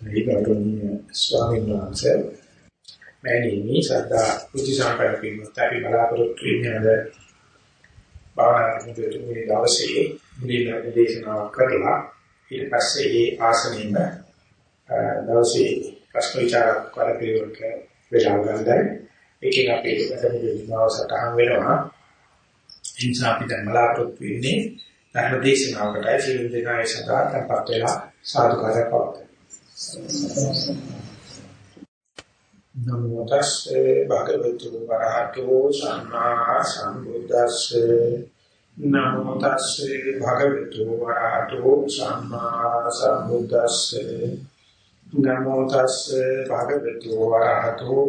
ඒ ගෞරවනීය ස්වාමීන් වහන්සේ මෑණියනි සදා බුද්ධ සම්පන්න පින්වත් අපි බලාපොරොත්තු වෙන්නේ භාවනා කරන මේ දවසේ මුලින්ම දේශනාවක් කරලා ඊට පස්සේ ඒ ආසනෙම දවසේ ප්‍රශ්න විචාර කරපියවක වෙලා ගන්නයි. ඒකෙන් අපි ප්‍රථම දිනවස සටහන් වෙනවා. ඒ නිසා අපි දැන් බලාපොරොත්තු වෙන්නේ ධර්ම දේශනාවකටයි. සියලු දෙනා ඒ සඳහා tempත් වෙලා සාදුකාරයක් පවත්වනවා නමෝ තස්සේ භගවතු වරහතෝ සම්මා සම්බුද්දස්සේ. නමෝ තස්සේ භගවතු වරහතෝ සම්මා සම්බුද්දස්සේ. නමෝ තස්සේ භගවතු වරහතෝ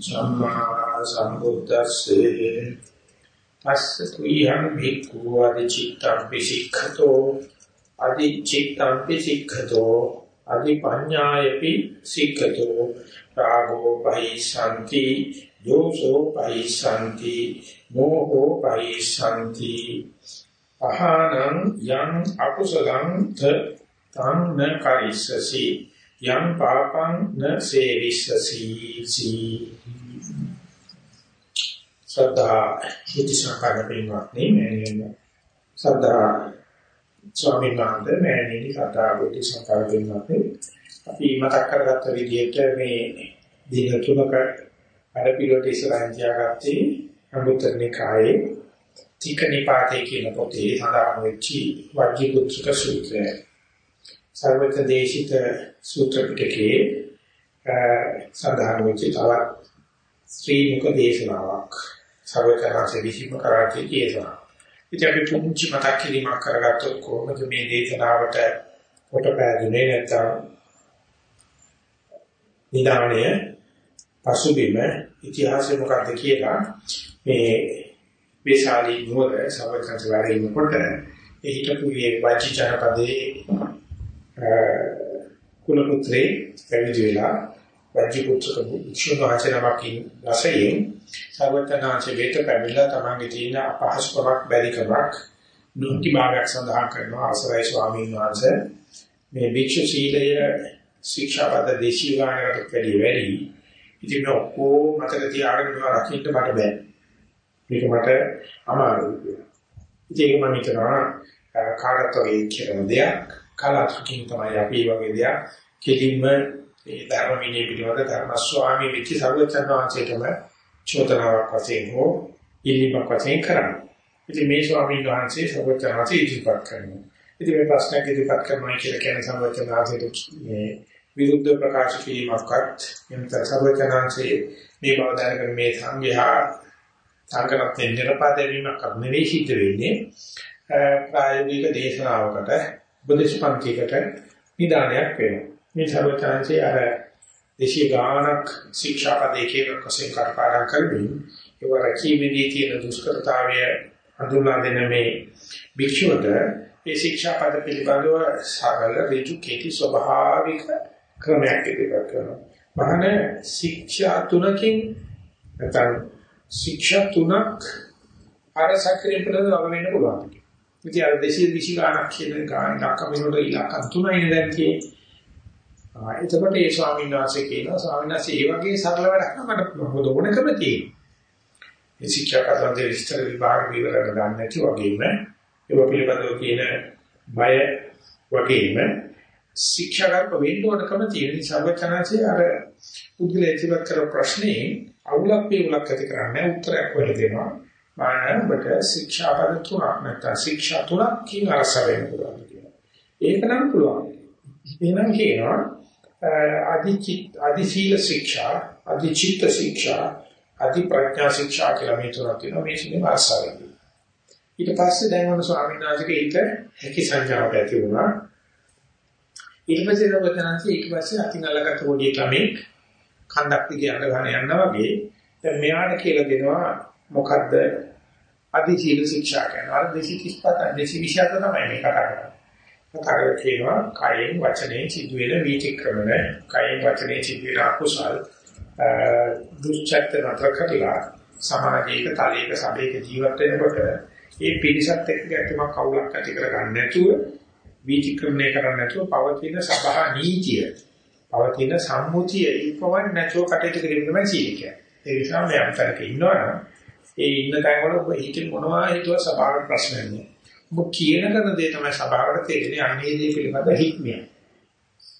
සම්මා සම්බුද්දස්සේ. පස්සතුයං භික්ඛු අධිචිත්තං පිසික්ඛතෝ අධිචිත්තං පිසික්ඛතෝ අධිපඤ්ඤායපි සික්ඛතෝ රාගෝ පහිසanti යෝසෝ පහිසanti මෝහෝ පහිසanti අහනං යං අකුසලං තං න කරිස්සසි යං පාපං න සේවිස්සසි. සී සදා හිතිසකාර පින්වත්නි මෑණියන් සදා ස්වාමීන් වහන්සේ මෑණියනි සදා බුද්ධ සකාර පින්වත්නි අපි මතක් කරගත්ත විදිහට මේ දින තුනක වැඩ පිළිවෙලට ඉස්සරහින් තියාගත්තේ අනුත්තර නිකායේ තීකනිපාතේ කියන පොතේ සඳහන් වෙච්ච වජ්ජිකුත්‍රික සූත්‍රය. සර්වත දේශිත සූත්‍ර පිටකයේ සඳහන් වෙච්ච තවත් ශ්‍රී මුඛ දේශනාවක්. සර්වචරාංශ විසිම කරාටි දේශනාවක්. ඉතින් අපි පුංචි මතක් කිරීමක් කරගත්තොත් කොහොමද මේ දේශනාවට කොට පෑදුනේ නැත්නම් නිදාණය පසුබිම ඉතිහාසය මොකක්ද කියලා මේ වේශාලී නුවර සවකන්ත වැඩ ඉන්නකොට ඒ හිටපු මේ වචි ජනපදයේ කුලපුත්‍රේ පැවිදි වෙලා වජි පුත්‍රක වික්ෂුණාචරමකින් රසයෙන් සර්වඥාන්සේ වේත පැමිණලා තමන්ගේ තියෙන අපහසුකමක් බැරිකමක් නුක්ති භාගයක් සඳහන් කරනවා. අසරයි ස්වාමීන් වහන්සේ. මේ භික්ෂු සීලය ශික්ෂාපද දේශී ගානකට වැඩි වැඩි. ඉතින් මේ ඔක්කොම මතක තියාගෙන මේවා රකින්න මට බෑ. මේක මට අමාරුයි ඉතින් මම හිතනවා කාටත් වගේ කියන දෙයක් කලාතුරකින් තමයි අපි වගේ දෙයක් කෙලින්ම ඒ ධර්ම විනය පිළිබඳ ධර්ම ස්වාමී වෙච්ච සර්වචන් වහන්සේටම චෝදනාවක් වශයෙන් හෝ ඉල්ලීමක් වශයෙන් කරන්නේ. ඉතින් මේ ස්වාමීන් වහන්සේ සර්වචන් වහන්සේ ඉදිරිපත් කරනවා. ඉතින් මේ ප්‍රශ්නයක් ඉදිරිපත් කරනවා කියලා කියන සර්වචන් වහන්සේට මේ විරුද්ධ ප්‍රකාශ කිරීමක්වත් එමෙත සර්වචන් වහන්සේ මේ බව දැනගෙන මේ සංඝයා සංකරත් නිරපාද වීමක් නෙවෙයි සිද්ධ වෙන්නේ ප්‍රායෝගික දේශනාවකට උපදේශ පන්තියකට නිදානයක් වෙනවා. මේ සර්වචාන්සේ අර දේශීය ගානක් ශික්ෂාපදයේ කියන කසෙන් කරපාරම් කරමින් ඒ වරකීමේදී තියෙන දුෂ්කරතාවය හඳුනා දෙන මේ භික්ෂුවට ඒ ශික්ෂාපද පිළිබඳව සරල ඍජු කෙටි ස්වභාවික ක්‍රමයක් ඉදිරිපත් කරනවා. මහාන ශික්ෂා තුනකින් නැත්නම් ශික්ෂා තුනක් අර සැකරේ පිළිබඳව වග වෙන්න පුළුවන්. ඉතින් අර 220 ගානක් කියන ගානක් අපිනොට ඉලක්ක තුනයි දැන් තියෙන්නේ. එතකොට ඒ ස්වාමීන් වහන්සේ කියනවා ස්වාමීන් වහන්සේ ඒ වගේ සරල වැඩක් නම් මට මොකද ඕනකම තියෙන්නේ. මේ ශික්ෂාපදයේ විස්තර විභාග විවරණ ගන්න නැති වගේම ඒව පිළිබඳව කියන බය වගේම ශික්ෂාගත වෙන්න ඕනකම තියෙන සර්වචනාචේ අර පුදුලේ ඉතිවත් කර ප්‍රශ්නේ අවුලක් වේලක් ඇති කරන්නේ උත්තරයක් වෙල දෙනවා. මානබට ශික්ෂාපද තුනක් නැත්නම් ශික්ෂා තුනක් කින් අරස වෙන්න පුළුවන් කියලා. ඒක නම් පුළුවන්. එහෙනම් කියනවා අධිචිත් අධිශීල ශික්ෂා අධිචිත්ත ශික්ෂා අධි ප්‍රඥා ශික්ෂා කියලා මේ තුනක් තියෙනවා. මේ සිනේ මාසාවෙන් ඊට පස්සේ දැන් වුණ ස්වාමීන් වහන්සේගේ ඊට හැකි සංඥාවක් ඇති වුණා. ඊට පස්සේ රවචනන්සේ ඊට පස්සේ අතිනලකට පොඩි ළමෙක් කන්දක් දිගේ අඬ ගන්න යනවා වගේ. දැන් මෙයාට කියලා දෙනවා මොකද්ද? අධිශීල ශික්ෂා කියන්නේ අර 235 227 තමයි මේ කතා කරන්නේ. කතාවේ කියනවා කයෙන් වචනේ සිදුවෙන වීතික්‍රමන කයෙන් වචනේ සිදුවෙන අකුසල් දුෂ්චර්ත නතර කරලා සමාජයක තලයක සබයක ජීවත් වෙනකොට ඒ පිරිසත් එක්ක ගැටුමක් කවුලක් ඇති කර ගන්න නැතුව වීතික්‍රමණය කරන්න නැතුව පවතින සබහා නීතිය පවතින සම්මුතිය ඉක්මවන්න නැතුව කටයුතු කිරීම තමයි සීල කියන්නේ. ඒ නිසා මේ අන්තරක ඉන්නවනම් ඒ ඉන්න තැන් වල ඔබ හිතින් මොනවා හිතුව සබාවට ප්‍රශ්න නැහැ. ඔබ කියන කරන දේ තමයි සබාවට තේරෙන්නේ අන්නේ දේ පිළිබඳ හික්මිය.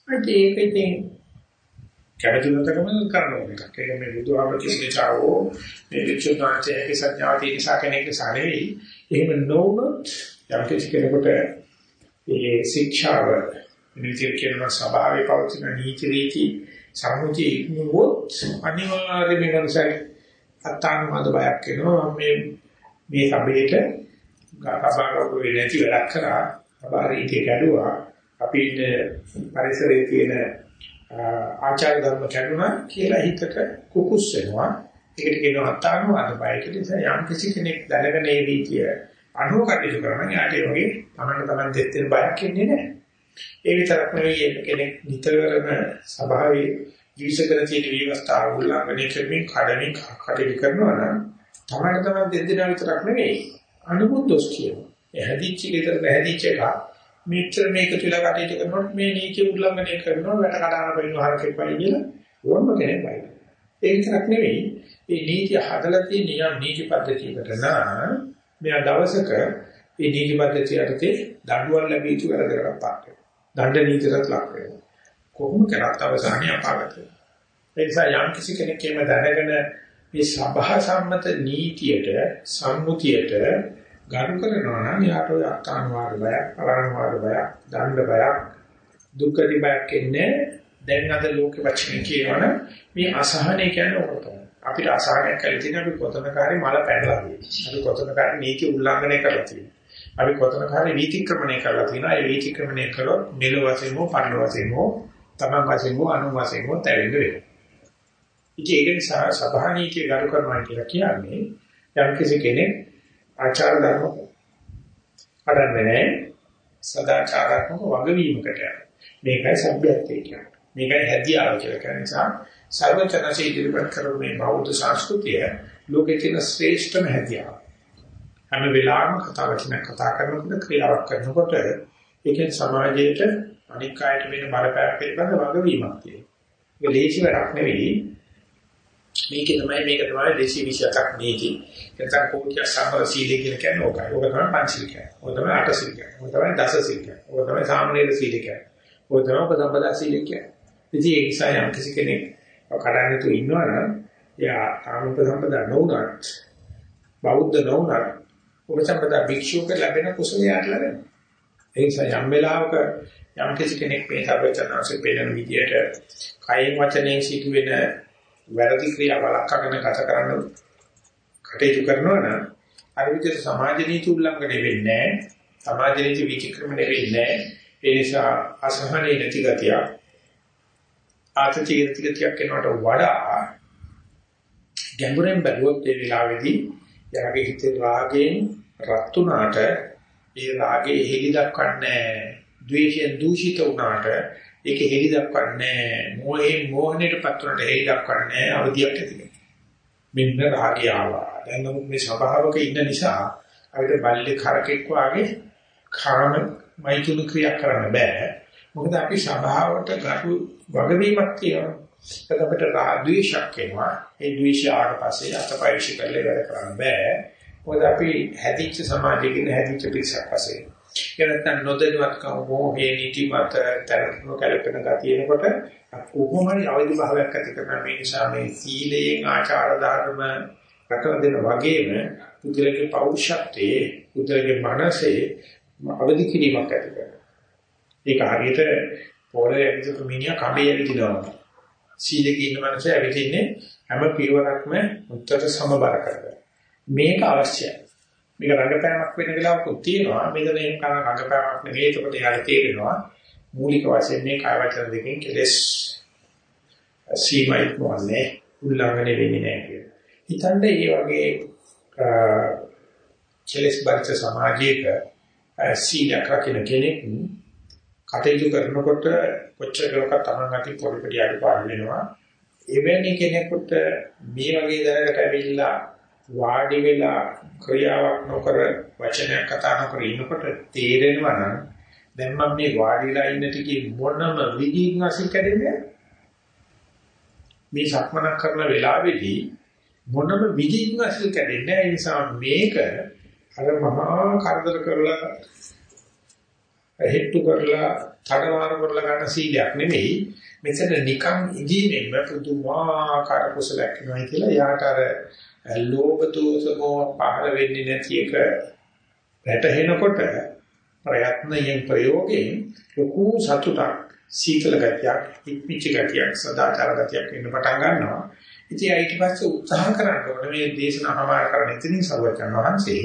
ඒක ඉතින් කැමතිනතකම කරන එකක්. ඒක මේ බුදුහාම කිසිචාවෝ මේ විචුනාචයේ සංඥාති නිසා කෙනෙක් සාරෙයි. එහෙම නොවුනොත් යම් කිසි කෙනෙකුට ඒ ශික්ෂාව නිවිතිර කියන ස්වභාවයේ පවතින නීති රීති සම්මුති ඉක්මුවොත් අනිවාර්යයෙන්ම වෙනසයි අත්තානුවාද බයක් වෙනවා මේ මේ සබේට ගාකබාරක වෙන්නේ නැති වැඩක් කරා අබාරීතිය ගැඩුවා අපි පරිසරයේ තියෙන ආචාර ධර්ම කැඩුනා කියලා හිතට කුකුස් වෙනවා. ඒකට කියනවා අත්තානුවාද බය කියලා. යම් කිසි කෙනෙක් දැනගෙන ඒ රීතිය අනුව කටයුතු කරනවා. යාට ඒ වගේ තමන්න තමන් දෙත්තේ බයක් එන්නේ නැහැ. ඒ විතරක් නෙවෙයි කෙනෙක් නිතරම සභාවේ ජීවිතකර තියෙන විවස්ථාව උල්ලංඝනය කරමින් කඩමින් කටයුතු කරනවා නම් තමන්න තමන් දෙද්දිනා විතරක් නෙවෙයි අනුමුත් දොස් කියනවා. ඒ හැදිච්ච ගෙදර නැහැදිච්ච එක මෙච්චර මේක තුල කටයුතු කරනකොට මේ නීති උල්ලංඝනය කරනවා වැට කඩාන බයින හරකෙක් වයි කියලා ඕනම කෙනෙක් වයි. ඒ විතරක් නෙවෙයි මේ නීති හදලා තියෙන නියම් නීති පද්ධතියකට නම් මෙයා දවසක මේ නීති පද්ධතිය යටතේ දඬුවම් ලැබී යුතු වැඩකට පාක් වෙනවා. දඬ නීතියට ලක් වෙනවා. කොහොම කරත් අවසානයේ අපාගත වෙනවා. ඒ නිසා යම් කිසි කෙනෙක් එහෙම දැනගෙන මේ සභා සම්මත නීතියට සම්මුතියට ගරු කරනවා නම් යාට ඔය අත්තානුවාද බයක්, පරානුවාද බයක්, දණ්ඩ බයක්, දුක්ඛති බයක් එන්නේ දැන් අද ලෝකෙ වචනේ කියනවනම් මේ අසහනය කියන්නේ ඕක තමයි. අපිට අසහනයක් ඇති තියෙන අපි කොතනකාරී මල පැනලා තියෙනවා. අපි කොතනකාරී නීති උල්ලංඝනය කරලා තියෙනවා. අපි කොතනකාරී වීතික්‍රමණය කරලා තියෙනවා. ඒ වීතික්‍රමණය කළොත් මෙලොව වශයෙන්ම පරලොව වශයෙන්ම තමන් වශයෙන්ම අනු වශයෙන්ම තැවෙන්න වෙනවා. ඉතින් ඒක නිසා සභා නීතිය ගරු කරනවා කියලා කියන්නේ යම් කිසි කෙනෙක් ආචාර ධර්ම අඩන්නේ නැහැ. සදාචාරාත්මක වගවීමකට යනවා. මේකයි සભ્યත්වය කියන්නේ. මේකයි හැදියාව කියලා කියන නිසා සර්වචනසේ ඉදිරිපත් කරන මේ බෞද්ධ සංස්කෘතිය ලෝකේ තියෙන ශ්‍රේෂ්ඨම හැදියාව. හැම වෙලාවෙම කතා වචන කතා කරනකොට ක්‍රියාවක් කරනකොට ඒකෙන් සමාජයට අනික් අයට වෙන බලපෑම පිළිබඳ වගවීමක් තියෙනවා. ඒක ලේසි වැඩක් නෙවෙයි. මේක තමයි මේක තමයි දේශී විෂයක් නීති. නැත්නම් කෝටිය සම්බර සීලය කියලා කියන්නේ ඕකයි. ඕක තමයි පංචශීල කියන්නේ. ඕක තමයි අටශීල කියන්නේ. ඕක තමයි දසශීල කියන්නේ. ඕක තමයි සාමනීර සීල කියන්නේ. ඕක තමයි උපසම්පදා සීල කියන්නේ. ඉතින් ඒ නිසා යම් කිසි කෙනෙක් කඩන්න තු ඉන්නවනම් එයා තාම උපසම්පදා නොවුනත් බෞද්ධ නොවුනත් උපසම්පදා භික්ෂුවක ලැබෙන කුසලයට ලැබෙනවා. ඒ නිසා යම් වෙලාවක යම් කිසි කෙනෙක් මේ සර්වචනාංශේ පෙළෙන විදියට කයින් වචනයෙන් සිදුවෙන වැරදි ක්‍රියාවලක් අගන ගත කරන්න කටයුතු කරනවා නම් අර විදිහට සමාජ නීති උල්ලංඝනය වෙන්නේ නැහැ. සමාජ නීති විචක්‍රමණය වෙන්නේ නැහැ. ඒ නිසා අසහනේ නැති ගතිය ආතතිය ගතියක් වෙනවට වඩා ගැඹුරෙන් බැලුවොත් ඒ වෙලාවේදී යාගේ හිතේ රාගයෙන් රත් උනාට ඒ රාගේ හෙලි දක්වන්නේ ද්වේෂයෙන් දූෂිත වුණාට ඒක හෙලි දක්වන්නේ මොහේ මොහනේට පත්වනට හෙලි දක්වන්නේ අවදියක් ඇති මෙන්න රාගය ආවා. දැන් නමුත් මේ ස්වභාවක ඉන්න නිසා අපිට බල්ලේ කරකෙක් වාගේ කාම මෛතුන ක්‍රියා කරන්න බෑ. මොකද අපි ස්වභාවට ගරු වගවීමක් තියෙනවා. ඒක අපිට ද්වේෂයක් එනවා. ඒ ද්වේෂය ආවට පස්සේ අතපයිශ කරලා වැඩ කරන්න බෑ. මොකද අපි හැදිච්ච සමාජයකින් හැදිච්ච පිරිසක් වශයෙන් ඒ නැත්නම් නොදැනුවත්කම මොහේ නිතිමත තරතුණු කලපන ගතියනකොට කොහොම හරි අවදි භාවයක් ඇති කරන මේ නිසා මේ සීලයෙන් ආචාර ධර්ම රැකලා දෙන වගේම පුදුලගේ පෞරුෂත්වයේ පුදුලගේ මනසේ අවදි කිරීමක් ඇති කරනවා. ඒක හරියට පොළේ ඇවිත් මිනිහා කඹේ ඇවිදිනවා. සීලේ ඉන්න මනසේ ඇවිදින්නේ හැම පියවරක්ම උත්තර සමබර කරගන්න. මේක අවශ්‍යයි. මේක රංගපෑමක් වෙන වෙලාවකුත් තියෙනවා. මෙතන එහෙම කරන රංගපෑමක් නෙවෙයි. ඒකට යාර තේරෙනවා. මූලික වශයෙන් මේ කාය වචන දෙකෙන් කෙලස් සීමයි මොන්නේ උල්ලංඝනය වෙන්නේ නැහැ කියලා. හිතන්නේ මේ වගේ කෙලස් බරිත සමාජයක සීලයක් රකින්න කෙනෙක් කටයුතු කරනකොට කොච්චර කලක තමන් අති පොඩි අඩපාඩු වෙනවා. එවැනි කෙනෙකුට මේ වගේ දැනකට ඇවිල්ලා වාඩි වෙලා ක්‍රියාවක් නොකර වචනයක් කතා නොකර ඉන්නකොට තේරෙනවා නම් දැන් මම මේ වාඩිලා ඉන්න ටිකේ මොනම විදිහින් අසින් කැඩෙන්නේ මේ සක්මනක් කරන වෙලාවේදී මොනම විදිහකින් අසල් කැඩෙන්නේ නැහැ. ඒ නිසා මේක අර මහා කරදර කරලා හෙට්ටු කරලා තඩමාරු කරලා ගන්න සීලයක් නෙමෙයි. මෙතන නිකන් ඉදීමෙන් පුදුමාකාර කුසලයක් වෙනවා කියලා යාට අර ලෝභ දෝෂ මොහ පහළ වෙන්නේ නැති එක වැටහෙනකොට ප්‍රයත්නයෙන් ප්‍රයෝගයෙන් ලොකු සතුටක් සීතල ගතියක් ඉක්මිච්ච ගතියක් සදාචාර ගතියක් එන්න පටන් ගන්නවා. ඉතින් ඊට පස්සේ උත්සාහ කරන්න ඕනේ මේ දේශනාවමාර කරන ඉතින් සර්වචන් වහන්සේ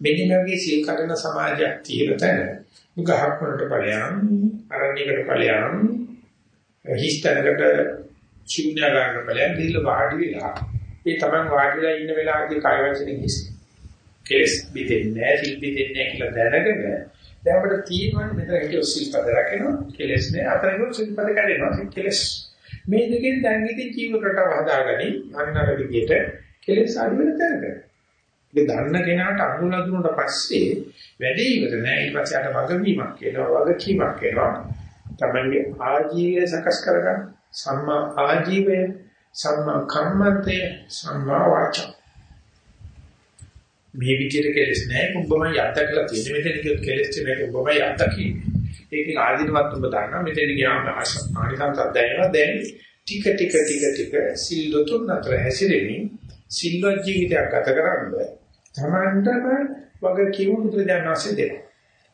මෙන්න වගේ සීල් කඩන සමාජයක් තියෙන තැන ගහක් වලට ඵලයන් අරණියකට ඵලයන් හිස්තැනකට ශුන්‍යගාරකට ඵලයන් දිල්ල වාඩි වෙලා ඒ තමන් වාඩි වෙලා ඉන්න වෙලාවේදී කාය වචනෙන් හිස්. කෙලස් බිදෙන්නේ නැහැ සිල් බිදෙන්නේ නැහැ කියලා දැනගෙන දැන් අපිට තියෙනවනේ මෙතන හිත සිල්පද රැකෙනවා. කෙලස් නෑ අතරින් සිල්පද කැඩෙනවා. කෙලස්. මේ දෙකෙන් දැන් ඉතින් ජීවිතයට හදාගනි අන්නර විදියට කෙලස් අඩු වෙන තැනක. ඒක දන්න කෙනාට අනුල දුන්නාට පස්සේ වැඩේ ඉවර නෑ. ඊට පස්සේ අර වගවීමක් කියනවා වගකීමක් කියනවා තමයි ආජීවය සකස් කරගන්න සම්මා ආජීවය සම්මා කම්මන්තේ සම්මා වාචා. මේ විදිහට කෙලස් නැහැ. උඹම යද්ද කියලා තියෙන මෙතන කියොත් කෙලස් නැහැ උඹම යද්ද කියන්නේ. ඒකේ ආධිනවත් උඹ දන්නා මෙතන ගියාම ආනිසංස අධ්‍යයනවා දැන් ටික ටික ටික ටික සිල්ලුතුන් අතර හැසිරෙමින් සිල්වත් ජීවිතයක් ගත කරන්න තමන්ටම වගේ කිව්ව බුදුරජාණන්සේ දෙනවා.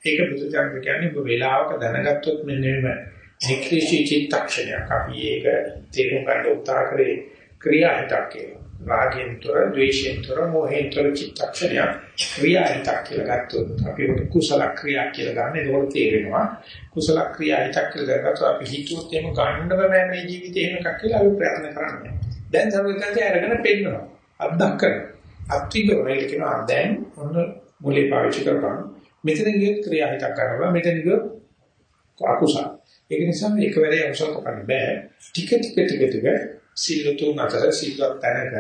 ඒක බුදුරජාණන් කියන්නේ ඔබ වේලාවක දැනගත්තොත් මෙන්න මේ නික්‍රිෂී චිත්තක්ෂණයක් අපි ඒක තේරුම් ගන්න උත්සාහ කරේ ක්‍රියාහිතක් කියලා රාගෙන් තොර, ද්වේෂයෙන් තොර, මොහෙන් තොර චිත්තක්ෂණය ක්‍රියාහිතක් කියලා ගත්තොත් අපි උට කුසල ක්‍රියා කියලා ගන්න. ඒකෝට තේරෙනවා කුසල ක්‍රියාහිතක් කියලා ගත්තොත් අපි හිතුවොත් එහෙම ගන්න බෑ මේ ජීවිතේ එහෙම එකක් කියලා අපි ප්‍රයත්න කරන්නේ. දැන් සර්වඥාන්සේ අරගෙන පෙන්නනවා. අත්දක් කරනවා. අත්විඳ වෙල කියනවා දැන් ඔන්න මොලේ පාවිච්චි කරපන්. මෙතන ගියොත් ක්‍රියාහිතක් කරනවා. මෙතන ගියොත් අකුසල. ඒක නිසා මේකවරේ අකුසල කරන්න බෑ. ටික ටික ටික ටික සිල්ලුතුන් අතර සිල්වත් තැනක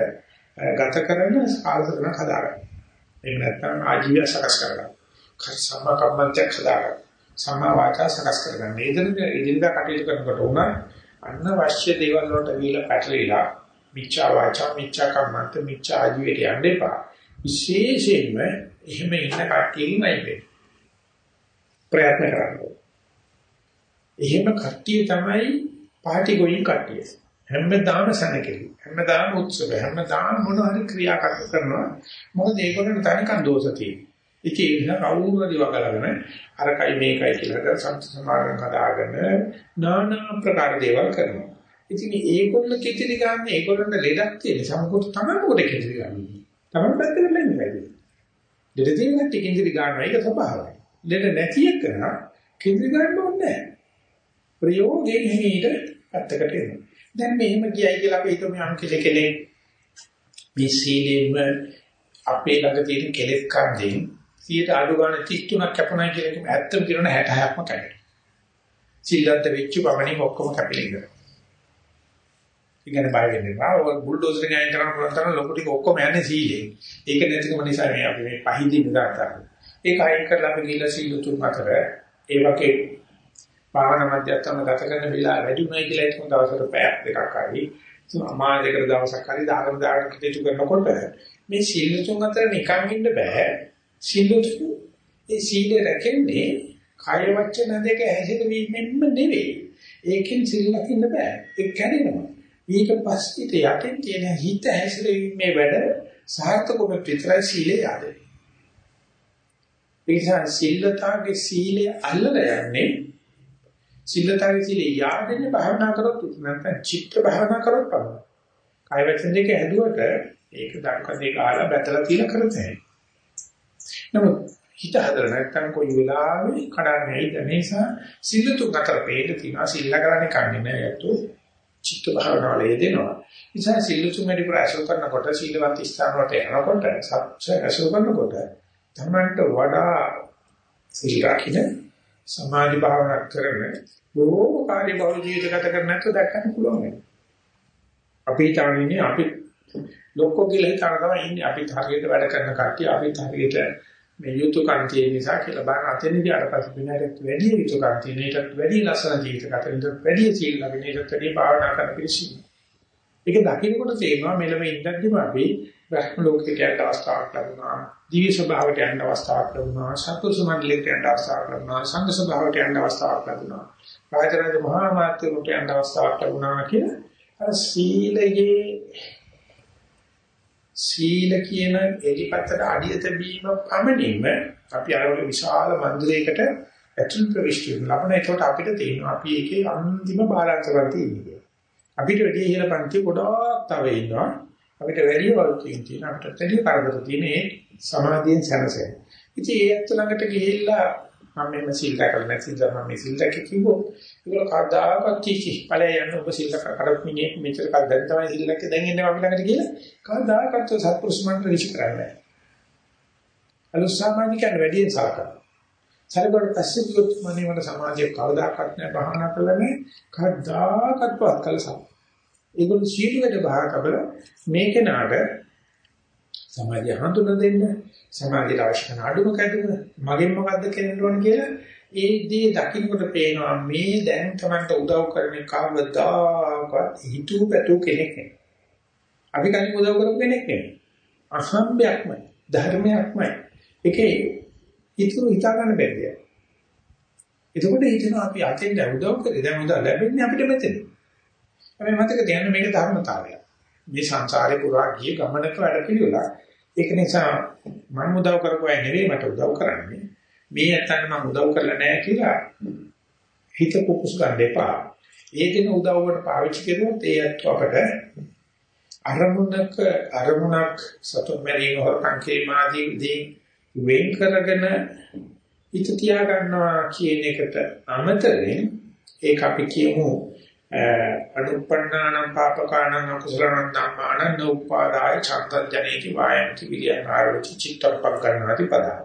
ගත කරන ආදරණ හදාගන්න. එහෙම නැත්නම් ආජීවය සකස් කරගන්න. සම්මා කම්මන්තයක් හදාගන්න. සම්මා වාචා සකස් කරගන්න. මේ දෙන ඉදිරියට කටයුතු කරනකොට උන අන්න අවශ්‍ය දේවල් වලට වීලා පැටලිලා මිච්ඡා වාචා මිච්ඡා කම්මන්ත මිච්ඡා ආජීවයට යන්න එපා. විශේෂයෙන්ම එහෙම ඉන්න කට්ටියයි වෙන්නේ. ප්‍රයත්න කරන්න. එහෙම කට්ටිය තමයි පාටි ගොයින් කට්ටිය. හැමදාම සැනකෙලි හැමදාම උත්සව හැමදාම මොන හරි ක්‍රියාකාරක කරනවා. මොකද ඒගොල්ලන්ට තනිකන් දෝෂ තියෙනවා. ඉතින් ඒ නිසා කවුරු හරි වගලගෙන අරකයි මේකයි කියලා කර සම්ප සමාගම් හදාගෙන নানা ප්‍රකාර දේවල් කරනවා. ඉතින් ඒගොල්ල කිචිලි ගන්න ඒගොල්ලන්ට ලෙඩක් තියෙන සමකොට තමයි කොට කිචිලි ගන්න? තමයි පැත්තකට ලෙන්නේ වැඩි ලෙඩ තියෙන ටිකින්දිරි ගන්න එක ස්වභාවයි ලෙඩ නැති එකන කිඳිරි ගන්න ඕනේ නැහැ. ප්‍රයෝගයෙන් හිමීට පැත්තකට එනවා දැන් මෙහෙම කියයි කියලා අපි හිතමු යම් කෙනෙක් මේ සීලෙම අපේ ළඟ තියෙන කෙලෙස් කන්දෙන් 100ට අඩු ගන්න 33ක් කැපුණා කියලා කිව්වම ඇත්තම කියනවා 66ක්ම කැපෙනවා. සීලන්ත වෙච්ච පමණින් ඔක්කොම කැපිලා ඉන්නවා. ඉගෙන බය වෙන්නේ නැහැ. ඔය බුල්ඩෝසර් එකෙන් අයින් කරන්න පුළුවන් තරම් ලොකු ටික ඔක්කොම යන්නේ සීලෙන්. ඒක නැතිකම නිසා මේ අපි මේ පහින්දි නිදාගන්නවා. ඒක අයින් කරලා අපි ගිහලා සීල තුන් අතර ඒ වගේ භාවනා මධ්‍යස්ථාන ගත කරන වෙලාව වැඩි උනායි කියලා හිතමු දවසට පැයක් දෙකක් හරි. සමාජයකට දවසක් හරි දාගෙන දාගෙන කිටු කරනකොට මේ සීල තුන් අතර නිකන් ඉන්න බෑ. සීල තුන් ඒ සීල රැකෙන්නේ කාය වචන දෙක හැසිරවීමෙන්ම නෙවෙයි. ඒකෙන් සීල ලකින්න බෑ. ඒක කැඩෙනවා. ඊට පස්සේ යටින් තියෙන හිත හැසිරවීමේ වැඩ සාර්ථකව විතරයි සීලේ ආදේ ඒ නිසා සීලතාවගේ සීලය අල්ලලා යන්නේ සිල්ලතාවේ සීලේ යාදෙන්නේ භාවනා කරොත් නැත්නම් චිත්ත භාවනා කරොත් පමණයි. කාය වචන දෙක ඇදුවට ඒක දක්කදී කාලා බැතලා තියලා කරතේ. නමුත් හිත හදලා නැත්නම් කොයි වෙලාවෙ කඩන්නේ නැයි නිසා සිල් තුන අතර වේද තියනවා සිල්ල කරන්නේ කන්නේ නැහැ යතු චිත්ත භාවනාවල යෙදෙනවා. නිසා සිල් තුන වැඩි ප්‍රයත්න කරනකොට සීලවන්ත ස්ථාන වලට යනකොට සත්‍ය ඇසුර කරනකොට තමන්ට වඩා සිල් රකින්න සමාධි භාවනා කරන බොහෝ කාර්ය බහුල ජීවිත ගත කර නැත්නම් දැක්කන්න පුළුවන් වෙනවා. අපි හිතන්නේ අපි ලොක්කෝ කියලා හිතන තමයි ඉන්නේ අපි හරියට වැඩ කරන කට්ටිය අපි හරියට මේ යුතුයකම් තියෙන නිසා කියලා බලන අතෙන්දී අර පස්සේ විනාඩියක් වැඩි යුතුයකම් තියෙන එකත් වැඩි ලස්සන ජීවිත ගත වෙනත් වැඩි සීල ලැබෙන එකත් වැඩි භාවනා කරන පිළිසින්. ඒක දකින්නකොට තේරෙනවා මෙලම ඉඳද්දිම අපි බ්‍රහ්ම ලෝකයට යන්න අවස්ථාවක් ලැබුණා. දිව්‍ය ස්වභාවයට යන්න අවස්ථාවක් ලැබුණා. සත්පුරුෂ මණ්ඩලයට යන්න අවස්ථාවක් ලැබුණා. සංඝ ස්වභාවයට යන්න අවස්ථාවක් ලැබුණා. රාජරාජ මහා මාත්‍යරුට යන්න අවස්ථාවක් ලැබුණා කියන අර සීලයේ සීල කියන එලිපත්තට අඩිය තැබීම පමණින්ම අපි අර විශාල මන්දිරයකට ඇතුල් ප්‍රවිෂ්ටි වෙන ලබන ඒකට අපිට තියෙනවා අපි ඒකේ අන්තිම බාලන්ස් කරලා තියෙන්නේ. අපිට වැඩි ඉහළ පන්ති ගොඩාක් තව ඉන්නවා. අපිට වැඩි වල්කින් තියෙන අපිට වැඩි කරදර තියෙන ඒ සමාධියෙන් සැනසෙන. ඉතින් ඒ ඇත්ත ළඟට ගිහිල්ලා මම මේ සිල් දැකලා නැති නිසා මම මේ සිල් දැක කිව්වොත් ඒක කවදාකවත් කිසි ඵලය යන ඔබ සිල් කරපු මිනිහ මෙච්චර කල් දැන් තමයි සිල් දැක්ක දැන් ඉන්නේ අපි ළඟට කියලා කවදාකවත් සත්පුරුෂ මන්ත්‍ර ඍෂි කරන්නේ නැහැ. අලුත් සමාධිකයන් වැඩියෙන් සලකනවා. සරබඩ පස්සේ කිව්වොත් මනේ මට සමාධිය කවදාකවත් නැහැ බහනා කළා නේ කවදාකවත් පවත් කළා. ඒගොල්ලෝ සීලකට බහා කබල මේක නාග සමාධිය හඳුන දෙන්න සමාධියට අවශ්‍ය කරන අඩුම කැඩුම මගෙන් මොකද්ද කියන්න ඕන කියලා ඒ දේ දකින්නකොට පේනවා මේ දැන් Tamanට උදව් කරන්නේ කවදාකවත් හිතුව පැතු කෙනෙක් නෙවෙයි. අපි කලින් උදව් කරපු කෙනෙක් නෙවෙයි. අසම්බයක්මයි ධර්මයක්මයි. ඒකේ ඉතුරු හිතා ගන්න බැහැ. එතකොට හිතනවා අපි අතෙන් උදව් කරේ දැන් උදව් ලැබෙන්නේ අපිට මෙතන. හැබැයි මතක තියාගන්න මේක ධර්මතාවය. මේ සංසාරේ පුරා ගිය ගමනක වැඩ පිළිවෙලා ඒක නිසා මම උදව් කරපුවා නෙවෙයි මට උදව් කරන්නේ. මේ නැත්තම් මම උදව් කරලා නැහැ කියලා හිත කුකුස් ගන්න එපා. ඒකෙන උදව්වට පාවිච්චි කරුවොත් ඒ අත් අපට අරමුණක අරමුණක් සතුන් මැරීම හොරකම් මාදී වෙන් කරගෙන හිත තියා ගන්නවා කියන එකට අමතරෙන් ඒක අපි කියමු අනුප්පන්නානම් පාපකානම් අකුසලනම් ධම්මාන නෝපාදාය චත්තජනේති වායන්ති විරියං ආරෝචි චිත්තප්පක් ගන්නවාති පදා.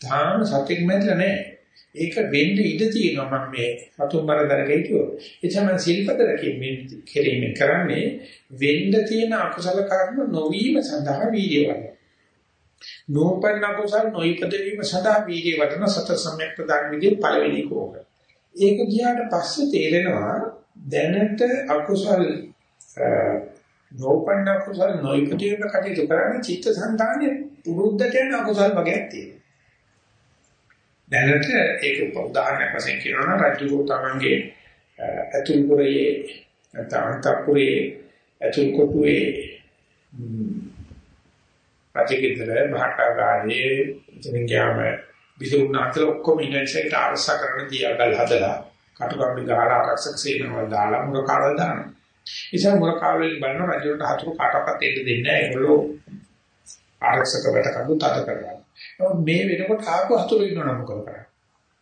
තාම සත්‍යෙක් මැදලා නැහැ. ඒක වෙන්න ඉඩ තියෙනවා මම මේ හතුම්බර දරකේ කියෝ. එතන සිල්පද රැකීමෙන් කෙරීමෙන් කරන්නේ වෙන්න තියෙන අකුසල කර්ම නොවීම සඳහා වීර්ය වඩන. නෝපන්න අකුසල නොයිපද වීම සඳහා වීර්ය වඩන සතර සම්‍යක් ප්‍රදාන විදිහේ පළවෙනි කෝක. ඒක ගියාට පස්සේ තේරෙනවා දැනට අකුසල් නෝපන්න අකුසල් නොයිපදීම කටයුතු කරන්නේ චිත්ත සංතානයේ පුරුද්දට යන අකුසල් වගේක් තියෙනවා. දැනට ඒක උදාහරණයක් වශයෙන් කියනවා නම් රජු තමන්ගේ අතුල්පුරයේ නැත්නම් අන්තපුරයේ අතුල් කොටුවේ රජකෙතර භාටාගාරයේ ඉතින් ගියාම බිසුණාතර ඔක්කොම ඉංග්‍රීසියට ආරක්ෂා කරන දියාගල් හදලා කටුකම්බි ගහලා ආරක්ෂක සේනාවල් දාලා මුරකාවල් දානවා. ඉතින් මුරකාවල් බලන රජුන්ට හතුරු කාටවත් එන්න දෙන්නේ නැහැ. ඒගොල්ලෝ ආරක්ෂක වැඩ කඩු තද කරනවා. මේ වෙනකොට ආපු හතුරු ඉන්නවනම් මොකද කරන්නේ?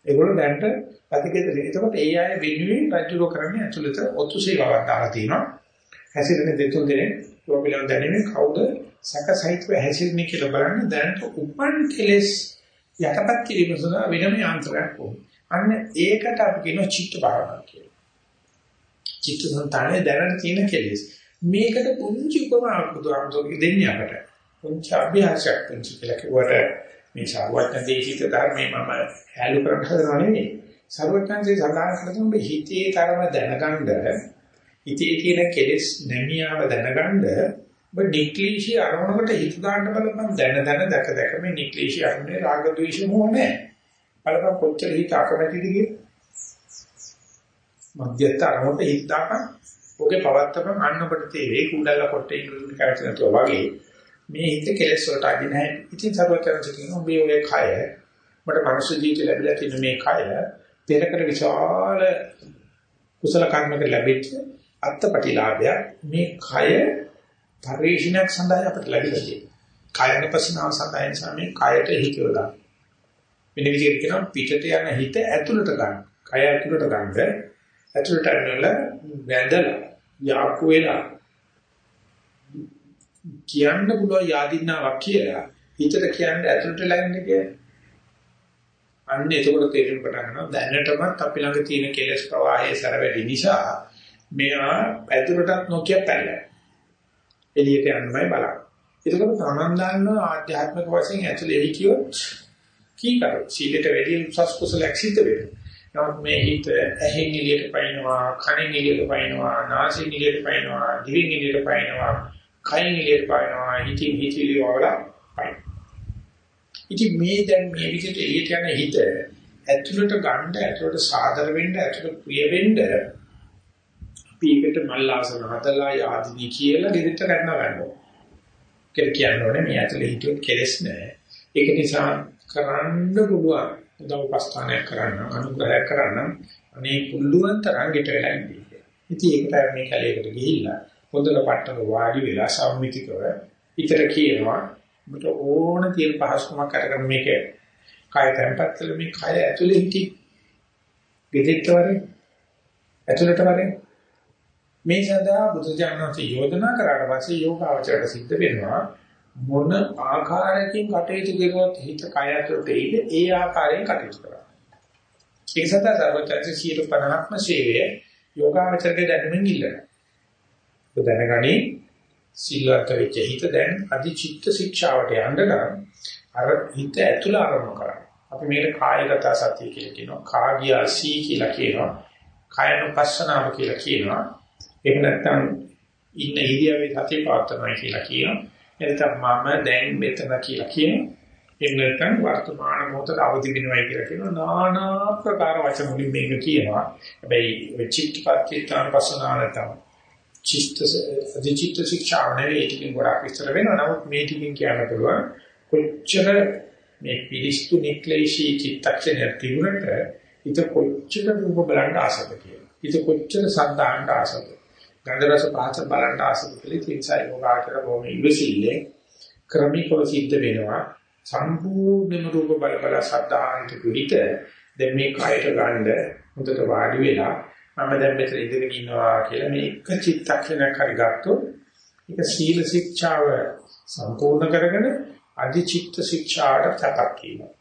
ඒගොල්ලෝ දැන්ට ප්‍රතිකේතල. එතකොට ඒ අය වෙනුවෙන් රජුරෝ කරන්නේ ඇතුළත ඔත්තු සේවාවක් දාලා තිනවා. හැසිරෙන දෙතුන් දෙනේ ප්‍රොබිලම් දැනෙන්නේ කවුද සැකසහිතව හැසිරෙන්නේ කියලා බලන්න දැනට උපන් කෙලස් යටපත් කිරීම සඳහා වෙනම යන්ත්‍රයක් ඕන. අන්න ඒකට අපි කියන චිත්ත භාවනාව කියලා. චිත්ත සංතානයේ දැනට තියෙන කෙලෙස්. මේකට පුංචි උපමාවක් බුදුහාමුදුරුවෝ දෙන්නේ අපට. පුංචි අභ්‍යාසයක් පුංචි කියලා කිව්වට මේ සාරවත්න දේශිත ධර්මයේ මම හැලු කරන්න හදනව නෙවෙයි. සර්වඥාන්සේ සඳහන් කරන ඔබ හිතේ තරම දැනගන්න හිතේ තියෙන කෙලෙස් නැමියාව දැනගන්න ඔබ නික්ලිෂී අරමුණකට හිත දාන්න බලපන් දැන දැන දැක දැක මේ නික්ලිෂී අරමුණේ රාග ద్వේෂ මොහ නැහැ. බලපන් කොච්චර හිත අකමැතිද කියලා. මධ්‍යස්ථ අරමුණට හිත දාපන්. ඔගේ පවත්තපන් අන්න ඔබට තේරෙයි කුඩල කොටේ ඉන්න කැරචනතෝ වගේ මේ හිත කෙලස් වලට අදි නැහැ. ඉතින් සර්වචරණ කියන ඔබේ ඔය කය මට මනුෂ්‍ය ජීවිත ලැබිලා තියෙන මේ කය පෙරකර විශාල කුසල කර්මයක ලැබෙච්ච අත්පටිලාභය මේ කය පරිශීණයක් සඳහා අපිට ලැබිලා තියෙනවා. කායනපසනාව සඳහා නිසා මේ කයට හිතවලා. මෙන්න විදිහට කියනවා පිටට යන හිත ඇතුළට ගන්න. කය ඇතුළට ගන්න. ඇතුළට යනල වැඳලා යාකු වෙලා කියන්න පුළුවන් yaadinnaවක් කියලා හිතට කියන්න ඇතුළට ලැන්නේ කියලා. අන්න එතකොට තේරුම් පටන් ගන්නවා දැනටමත් අපි ළඟ තියෙන කෙලස් ප්‍රවාහයේ සැර වැඩි නිසා මෙයා ඇතුළටත් නොකිය පැනලා. එළියට යන්නමයි බලන්නේ. ඒකම තමන් දන්නවා ආධ්‍යාත්මික වශයෙන් ඇතුළේ එහි කියොත් කී කරෝ සීලයට වැඩි උසස් කුසලයක් සිද්ධ වෙනවා. නමුත් මේ හිත ඇහෙන් එළියට පයින්නවා, කනෙන් එළියට පයින්නවා, නාසයෙන් එළියට පයින්නවා, දිවෙන් එළියට පයින්නවා, කයින් එළියට පයින්නවා, හිතින් හිතිලි වල පයින්. ඉතින් මේ දැන් මේ විදිහට එළියට යන හිත ඇතුළට ගන්න, ඇතුළට සාදර වෙන්න, ඇතුළට ප්‍රිය වෙන්න අපි ඒකට මල්ලාසන හදලා යාදිනී කියලා දෙවිත කරනවා ගන්නවා. කියලා කියන්නේ මේ ඇතුළේ හිතුවත් කෙලස් නැහැ. ඒක නිසා කරන්න පුළුවන්. උදව් උපස්ථානයක් කරන්න අනුග්‍රහයක් කරන්න අනේ පුළුවන් තරම් ගෙට වෙලා ඉන්නේ. ඉතින් ඒකට මේ කැලේකට ගිහිල්ලා හොඳට පట్టන වාඩි වෙලා සම්මිතිකව ඉතර කියනවා මට ඕන තියෙන පහසුකමක් අරගෙන මේක කය තැම්පත් කළ මේ කය ඇතුලේ හිටි. ගෙදෙට්ට වරේ ඇතුළට වරේ මේ සඳහා බුදුජානක යෝජනා කරාට පස්සේ යෝගාවචරයට සිද්ධ වෙනවා මොන ආකාරයකින් කටයුතු කරුවොත් හිත කය ඇතුළට එයිද ඒ ආකාරයෙන් කටයුතු කරනවා. ඒ සඳහා සර්වත්‍ංශ 50ක්ම සේවය යෝගාවචරයේ දැනුමින් ඉල්ලනවා. ඔබ දැනගනි සිල්වත් වෙච්ච හිත දැන් අධිචිත්ත ශික්ෂාවට යන්න නම් අර හිත ඇතුළ ආරම්භ කරන්න. අපි මේකට කායගත සතිය කියලා කියනවා. කාගියා සී කියලා කියනවා. කායනුපස්සනාව කියලා කියනවා. එහෙම නැත්නම් ඉන්න ඉරියව්වේ සතිය පවත්වනවා කියලා කියනවා. එතන මම දැන් මෙතන කියලා කියනවා. එහෙම නැත්නම් වර්තමාන මොහොතට අවදි වෙනවයි කියලා කියනවා. নানা ප්‍රකාර වචන වලින් මේක කියනවා. හැබැයි චිත්තපත්‍ත්‍යාන පස්සනාව නැත්නම් චිත්ත අධිචිත්ත ශික්ෂාව නෙවෙයි ටිකෙන් ගොඩක් විස්තර වෙනවා. නමුත් මේ ටිකෙන් කියන්න පුළුවන් කොච්චර මේ පිරිස්තු නික්ලේශී චිත්තක්ෂණය තිබුණට ඊට කොච්චර රූප බලන්න ආසද කියලා. ඊට කොච්චර සද්දාන්න ආසද. ගන්ධ රස පහස බලන්න ආසද කියලා තින්සයි යෝගාචර බොහොම ඉවසිල්ලෙන් ක්‍රමිකව සිද්ධ වෙනවා. සම්පූර්ණම රූප බල බල සද්දාන්ත පිළිත දැන් මේ කයට ගන්න හොඳට වාඩි වෙලා මම දැන් මෙතන ඉඳගෙන ඉන්නවා කියලා මේ එක චිත්තක්ෂණයක් හරි ගත්තොත් ඒක සීල ශික්ෂාව සම්පූර්ණ කරගෙන අධිචිත්ත ශික්ෂාට සපක් කියනවා.